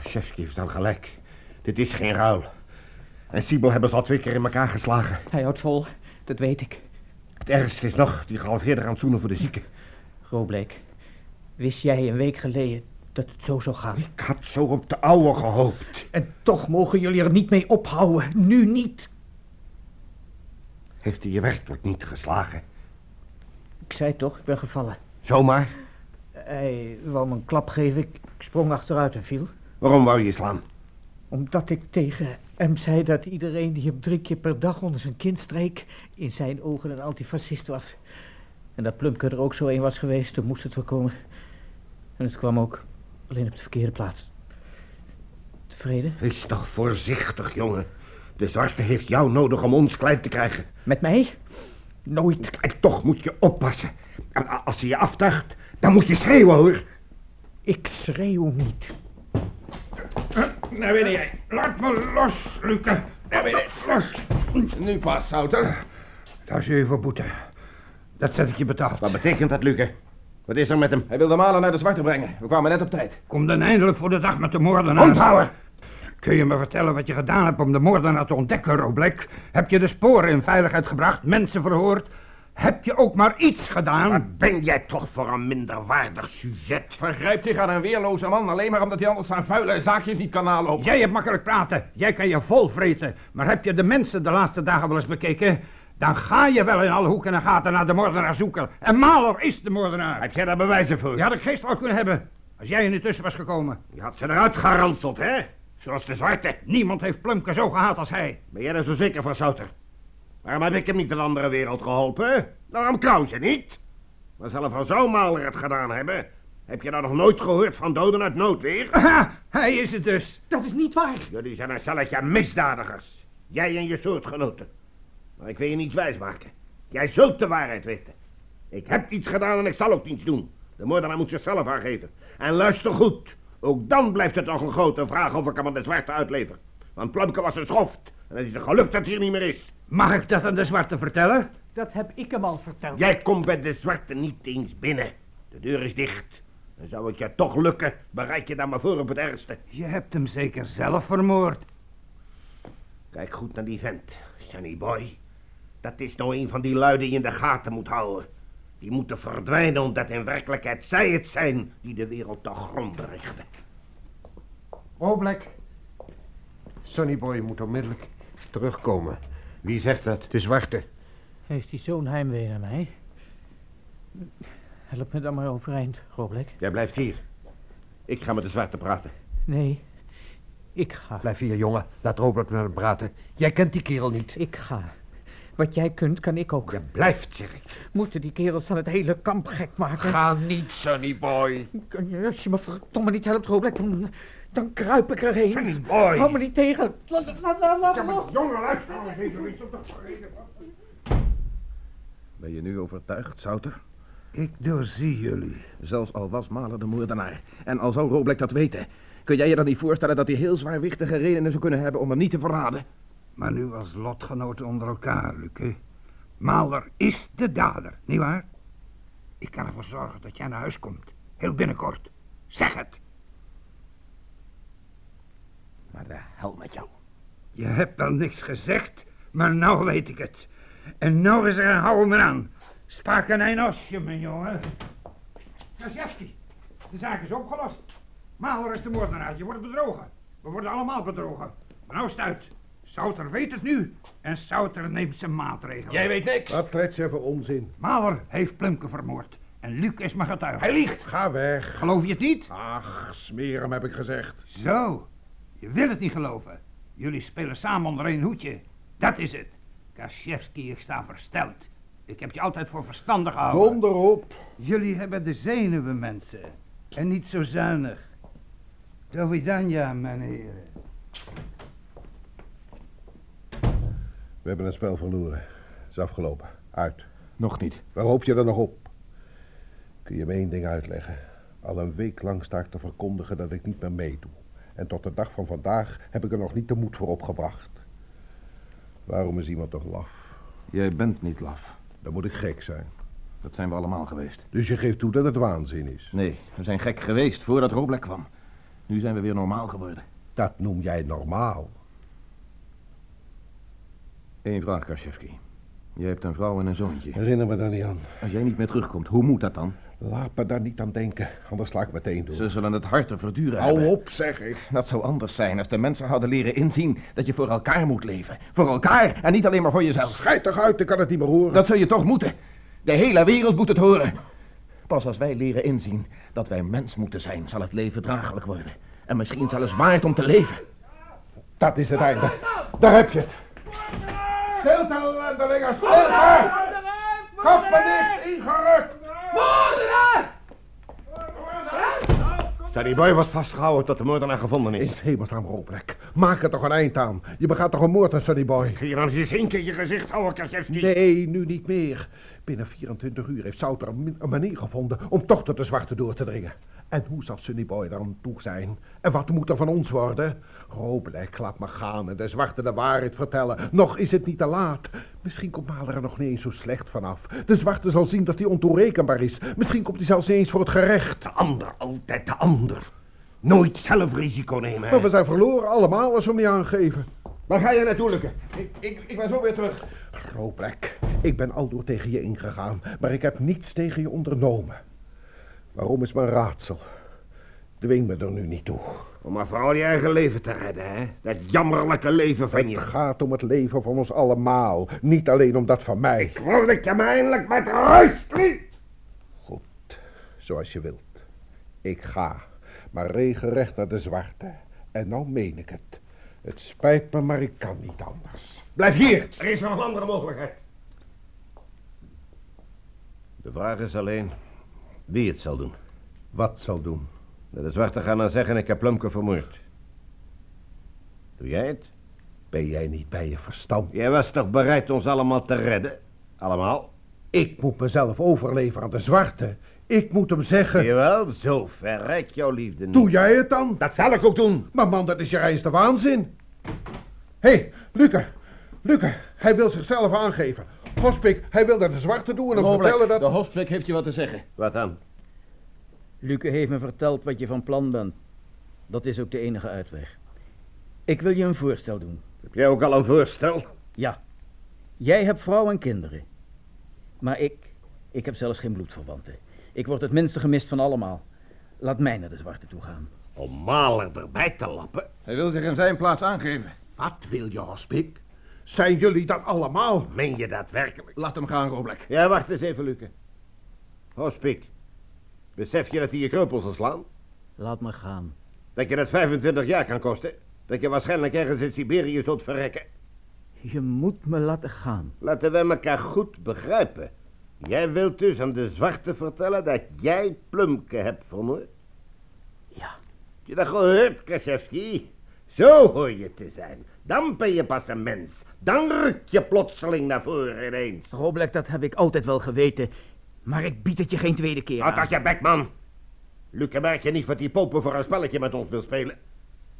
Chesky heeft dan gelijk. Dit is geen ruil. En Siebel hebben ze al twee keer in elkaar geslagen. Hij houdt vol, dat weet ik. Het ergste is nog, die gehalveerde rantsoenen voor de zieken. Roblek, wist jij een week geleden dat het zo zou gaan? Ik had zo op de ouwe gehoopt. En toch mogen jullie er niet mee ophouden. Nu niet. Heeft hij je werkelijk niet geslagen? Ik zei toch, ik ben gevallen. Zomaar? Hij wou me een klap geven, ik sprong achteruit en viel. Waarom wou je slaan? Omdat ik tegen hem zei dat iedereen die hem drie keer per dag onder zijn kin streek... in zijn ogen een antifascist was. En dat Plumke er ook zo een was geweest, toen moest het wel komen. En het kwam ook, alleen op de verkeerde plaats. Tevreden? Wees toch voorzichtig, jongen. De zwarte heeft jou nodig om ons klein te krijgen. Met mij? Nooit. En toch moet je oppassen. En Als hij je aftuigt, dan moet je schreeuwen, hoor. Ik schreeuw niet. Naar binnen jij. Laat me los, Luke. Naar binnen, los. Nu pas, Souter. Dat is even boete. Dat zet ik je betaald. Wat betekent dat, Luke? Wat is er met hem? Hij wilde Malen naar de zwarte brengen. We kwamen net op tijd. Kom dan eindelijk voor de dag met de moordenaar. Onthouden! Kun je me vertellen wat je gedaan hebt om de moordenaar te ontdekken, Roblek? Heb je de sporen in veiligheid gebracht, mensen verhoord? Heb je ook maar iets gedaan? Wat ben jij toch voor een minderwaardig sujet? Vergrijpt zich aan een weerloze man alleen maar omdat hij anders zijn vuile zaakjes niet kan nalopen. Jij hebt makkelijk praten. Jij kan je vol vreten. Maar heb je de mensen de laatste dagen wel eens bekeken? Dan ga je wel in alle hoeken en gaten naar de moordenaar zoeken. En Maler is de moordenaar. Heb jij daar bewijzen voor? Die had ik gisteren al kunnen hebben. Als jij er niet tussen was gekomen. Je had ze eruit geranseld, hè? Zoals de zwarte. Niemand heeft Plumke zo gehaald als hij. Ben jij er zo zeker van, Souter? Waarom heb ik hem niet in de andere wereld geholpen? Waarom Krause niet? Maar zelf al zou Maler het gedaan hebben. Heb je nou nog nooit gehoord van doden uit noodweer? Aha, hij is het dus. Dat is niet waar. Jullie zijn een stelletje misdadigers. Jij en je soortgenoten. Maar ik wil je niets wijsmaken. Jij zult de waarheid weten. Ik heb iets gedaan en ik zal ook niets doen. De moordenaar moet zichzelf aangeven. En luister goed. Ook dan blijft het nog een grote vraag of ik hem aan de zwarte uitlever. Want Plumke was een schoft. En het is een geluk dat hij er niet meer is. Mag ik dat aan de zwarte vertellen? Dat heb ik hem al verteld. Jij komt bij de zwarte niet eens binnen. De deur is dicht. En zou het je toch lukken, bereid je dan maar voor op het ergste. Je hebt hem zeker zelf vermoord. Kijk goed naar die vent, Sunny Boy. Dat is nou een van die lui die je in de gaten moet houden. Die moeten verdwijnen omdat in werkelijkheid zij het zijn die de wereld te gronden richten. Oblek. Sonnyboy moet onmiddellijk terugkomen. Wie zegt dat? De zwarte. Heeft hij zo'n heimwee naar mij? Help me dan maar overeind, Roblek. Jij blijft hier. Ik ga met de zwarte praten. Nee, ik ga. Blijf hier, jongen. Laat Robert met hem praten. Jij kent die kerel niet. Ik ga. Wat jij kunt, kan ik ook. Je blijft, zeg ik. Moeten die kerels van het hele kamp gek maken? Ga niet, Sonnyboy. Kan je- Als je me verdomme niet helpt, Roblek, dan, dan kruip ik erheen. Sunny Boy. Hou me niet tegen. Laat, laat, laat, laat los. Jongen, luister nou eens even iets op de. Ben je nu overtuigd, Souter? Ik doorzie jullie. Zelfs al was Maler de moordenaar. En al zou Roblek dat weten. Kun jij je dan niet voorstellen dat hij heel zwaarwichtige redenen zou kunnen hebben om hem niet te verraden? Maar nu als lotgenoten onder elkaar, Luke. Maler is de dader, nietwaar? Ik kan ervoor zorgen dat jij naar huis komt. Heel binnenkort. Zeg het. Maar de hel met jou. Je hebt al niks gezegd, maar nou weet ik het. En nou is er een hou me aan. Spaken een osje, mijn jongen. Krasjewski, de zaak is opgelost. Maler is de moordenaar, je wordt bedrogen. We worden allemaal bedrogen. Maar nou is het uit. Souter weet het nu. En Souter neemt zijn maatregelen. Jij weet niks. Wat klets je voor onzin? Maler heeft Plumke vermoord. En Luc is mijn getuige. Hij liegt. Ga weg. Geloof je het niet? Ach, smeer hem, heb ik gezegd. Zo, je wil het niet geloven. Jullie spelen samen onder één hoedje. Dat is het. Kasiewski, ik sta versteld. Ik heb je altijd voor verstandig gehouden. Donder op. Jullie hebben de zenuwen, mensen. En niet zo zuinig. Do vidania, mijn heren. We hebben het spel verloren. Het is afgelopen. Uit. Nog niet. Waar hoop je er nog op? Kun je me één ding uitleggen? Al een week lang sta ik te verkondigen dat ik niet meer meedoe. En tot de dag van vandaag heb ik er nog niet de moed voor opgebracht. Waarom is iemand toch laf? Jij bent niet laf. Dan moet ik gek zijn. Dat zijn we allemaal geweest. Dus je geeft toe dat het waanzin is. Nee, we zijn gek geweest voordat Roblek kwam. Nu zijn we weer normaal geworden. Dat noem jij normaal. Eén vraag, Krasjewski. Je hebt een vrouw en een zoontje. Herinner me daar niet aan. Als jij niet meer terugkomt, hoe moet dat dan? Laat me daar niet aan denken, anders sla ik meteen door. Ze zullen het harder verduren Hou hebben. op, zeg ik. Dat zou anders zijn als de mensen hadden leren inzien dat je voor elkaar moet leven. Voor elkaar en niet alleen maar voor jezelf. Schijt toch uit, ik kan het niet meer horen. Dat zul je toch moeten. De hele wereld moet het horen. Pas als wij leren inzien dat wij mens moeten zijn, zal het leven draaglijk worden. En misschien zelfs waard om te leven. Dat is het einde. Daar heb je het. Stilte, ellendelingen, stilte! Kappen dicht, ingerukt! Sonny Boy wordt vastgehouden tot de moordenaar gevonden In is. hemelsnaam, Robrek. Maak er toch een eind aan. Je begaat toch een moord aan Boy? Kun je dan eens één keer je gezicht houden, Kaczewski? Nee, nu niet meer. Binnen 24 uur heeft Souter een manier gevonden om toch tot de zwarte door te dringen. En hoe zal Sonny Boy daar aan toe zijn? En wat moet er van ons worden? Roblek, laat me gaan en de zwarte de waarheid vertellen. Nog is het niet te laat. Misschien komt Maler er nog niet eens zo slecht vanaf. De zwarte zal zien dat hij ontoerekenbaar is. Misschien komt hij zelfs niet eens voor het gerecht. De ander, altijd de ander. Nooit zelf risico nemen. Maar we zijn verloren allemaal als we hem niet aangeven. Waar ga je naartoe, Lukke? Ik, ik, ik ben zo weer terug. Roblek, ik ben aldoor tegen je ingegaan, maar ik heb niets tegen je ondernomen. Waarom is mijn raadsel? Dwing me er nu niet toe. Om maar vooral je eigen leven te redden, hè? Dat jammerlijke leven van Het je. gaat om het leven van ons allemaal, niet alleen om dat van mij. Ik wou dat je me eindelijk met rust liet. Goed, zoals je wilt. Ik ga, maar regenrecht naar de zwarte. En nou meen ik het. Het spijt me, maar ik kan niet anders. Blijf hier. Er is nog een andere mogelijkheid. De vraag is alleen wie het zal doen. Wat zal doen? De zwarte gaan dan zeggen ik heb Plumke vermoord. Doe jij het? Ben jij niet bij je verstand? Jij was toch bereid ons allemaal te redden? Allemaal? Ik moet mezelf overleveren aan de zwarte. Ik moet hem zeggen... Jawel, zo ver reikt jouw liefde niet. Doe jij het dan? Dat zal ik ook doen. Maar man, dat is je reinste waanzin. Hé, hey, Luke. Luke, hij wil zichzelf aangeven. Hospik, hij wil naar de zwarte doen en hem vertellen dat... de hospik heeft je wat te zeggen. Wat dan? Luke heeft me verteld wat je van plan bent. Dat is ook de enige uitweg. Ik wil je een voorstel doen. Heb jij ook al een voorstel? Ja. Jij hebt vrouw en kinderen. Maar ik, ik heb zelfs geen bloedverwanten. Ik word het minste gemist van allemaal. Laat mij naar de zwarte toe gaan. Om Maler erbij te lappen? Hij wil zich in zijn plaats aangeven. Wat wil je, Hospik? Zijn jullie dat allemaal? Meen je dat werkelijk? Laat hem gaan, Roblek. Ja, wacht eens even, Luke. Hospik, besef je dat hij je kreupel zal slaan? Laat me gaan. Dat je dat 25 jaar kan kosten? Dat je waarschijnlijk ergens in Siberië zult verrekken? Je moet me laten gaan. Laten wij elkaar goed begrijpen. Jij wilt dus aan de zwarte vertellen dat jij Plumke hebt vermoord? Ja. Je dat gehoord, Kraszewski? Zo hoor je te zijn. Dan ben je pas een mens. Dan ruk je plotseling naar voren ineens. Roblek, dat heb ik altijd wel geweten. Maar ik bied het je geen tweede keer Houd aan. dat je bek, man. Luke, merk je niet wat die popen voor een spelletje met ons wil spelen?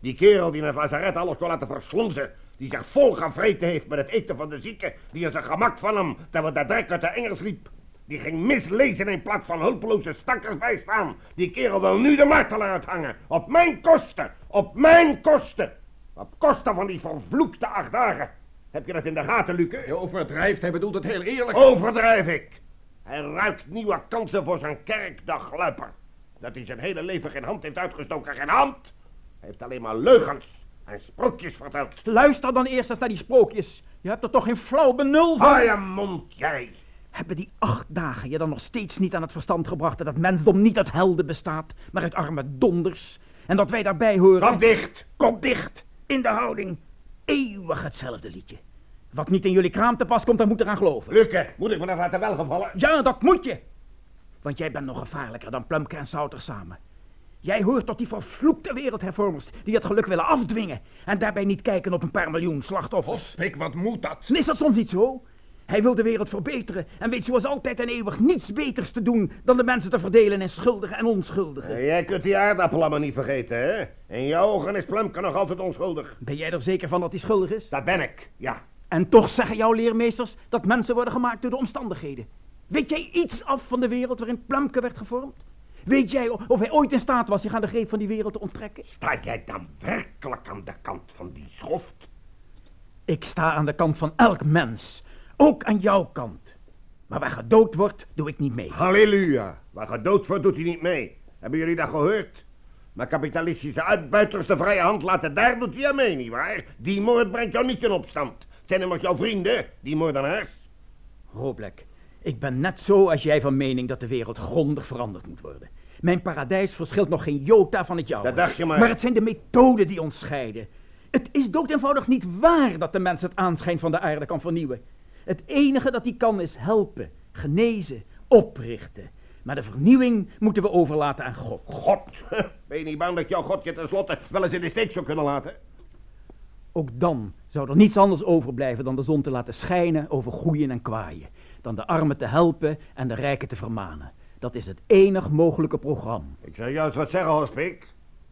Die kerel die het lazaret alles kon laten verslonzen. Die zich vol gevreten heeft met het eten van de zieken. Die in zijn gemak van hem, terwijl de drek uit de Engels liep. Die ging mislezen in plaats van hulpeloze stakkers bijstaan. Die kerel wil nu de martelaar uithangen. Op mijn kosten. Op mijn kosten. Op kosten van die vervloekte acht dagen. Heb je dat in de gaten, Luke? Je overdrijft, hij bedoelt het heel eerlijk. Overdrijf ik. Hij ruikt nieuwe kansen voor zijn kerkdagluiper. Dat hij zijn hele leven geen hand heeft uitgestoken. Geen hand. Hij heeft alleen maar leugens en sprookjes verteld. Luister dan eerst eens naar die sprookjes. Je hebt er toch geen flauw benul van? Hou je mond, jij. Hebben die acht dagen je dan nog steeds niet aan het verstand gebracht... dat het mensdom niet uit helden bestaat, maar uit arme donders? En dat wij daarbij horen... Kom dicht. Kom dicht, in de houding. Eeuwig hetzelfde liedje. Wat niet in jullie kraam te pas komt, dan moet eraan geloven. Lukke, moet ik me dat laten welgevallen? Ja, dat moet je. Want jij bent nog gevaarlijker dan Plumke en Souter samen. Jij hoort tot die vervloekte wereldhervormers die het geluk willen afdwingen... en daarbij niet kijken op een paar miljoen slachtoffers. Hospik, wat moet dat? Is dat soms niet zo? Hij wil de wereld verbeteren en weet zoals altijd en eeuwig niets beters te doen... dan de mensen te verdelen in schuldigen en onschuldigen. Eh, Jij kunt die aardappelen niet vergeten, hè? In jouw ogen is Plumke nog altijd onschuldig. Ben jij er zeker van dat hij schuldig is? Dat ben ik, ja. En toch zeggen jouw leermeesters dat mensen worden gemaakt door de omstandigheden. Weet jij iets af van de wereld waarin Plumke werd gevormd? Weet jij of hij ooit in staat was zich aan de greep van die wereld te onttrekken? Sta jij dan werkelijk aan de kant van die schoft? Ik sta aan de kant van elk mens. Ook aan jouw kant. Maar waar gedood wordt, doe ik niet mee. Halleluja. Waar gedood wordt, doet hij niet mee. Hebben jullie dat gehoord? Maar kapitalistische uitbuiters de vrije hand laten, daar doet hij aan mee, nietwaar? Die moord brengt jou niet in opstand. Zijn immers jouw vrienden, die moordenaars. Roblek, Ik ben net zo als jij van mening dat de wereld grondig veranderd moet worden. Mijn paradijs verschilt nog geen jota van het jouwe. Dat dacht je maar. Maar het zijn de methoden die ons scheiden. Het is dood eenvoudig niet waar dat de mens het aanschijn van de aarde kan vernieuwen. Het enige dat hij kan is helpen, genezen, oprichten. Maar de vernieuwing moeten we overlaten aan God. God, *laughs* ben je niet bang dat jouw God je tenslotte wel eens in de steek zou kunnen laten? Ook dan zou er niets anders overblijven dan de zon te laten schijnen over goeien en kwaaien. Dan de armen te helpen en de rijken te vermanen. Dat is het enig mogelijke programma. Ik zou juist wat zeggen, Hospik.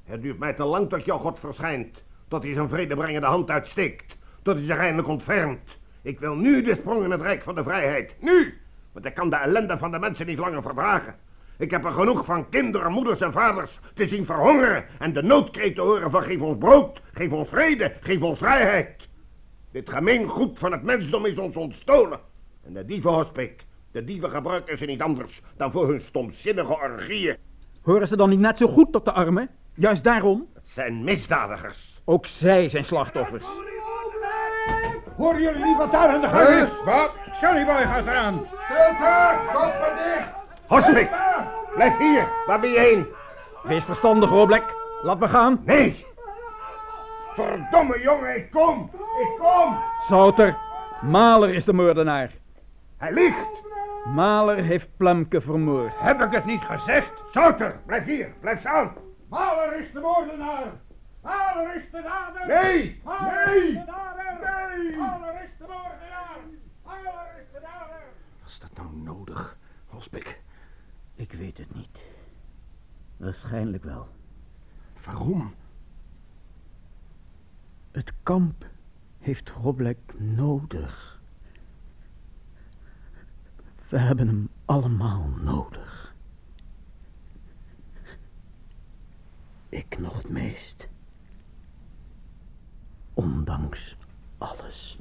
Het duurt mij te lang tot jouw God verschijnt. Tot hij zijn vredebrengende hand uitsteekt. Tot hij zich eindelijk ontfermt. Ik wil nu de sprong in het rijk van de vrijheid. Nu! Want ik kan de ellende van de mensen niet langer verdragen. Ik heb er genoeg van kinderen, moeders en vaders te zien verhongeren en de noodkreet te horen van geef ons brood, geef ons vrede, geef ons vrijheid. Dit gemeen goed van het mensdom is ons ontstolen. En de dieven, Hospik, de dieven gebruiken ze niet anders dan voor hun stomzinnige orgieën. Horen ze dan niet net zo goed tot de armen? Juist daarom? Het zijn misdadigers. Ook zij zijn slachtoffers. Horen jullie niet wat daar aan de gang is? Wat? Sonnyboy gaat eraan. Stilte! Kop maar dicht! Hospik, blijf hier. Waar ben je heen? Wees verstandig, Roblek. Laat me gaan. Nee. Verdomme jongen, ik kom! Ik kom! Souter, Maler is de moordenaar. Hij liegt. Maler heeft Plemke vermoord. Heb ik het niet gezegd? Souter, blijf hier. Blijf staan. Maler is de moordenaar! Maler is de dader! Nee. Maler Nee. is de dader! Nee! Maler is de moordenaar! Maler is de dader! Was dat nou nodig, Hospik? Ik weet het niet. Waarschijnlijk wel. Waarom? Het kamp heeft Roblek nodig. We hebben hem allemaal nodig. Ik nog het meest. Ondanks alles.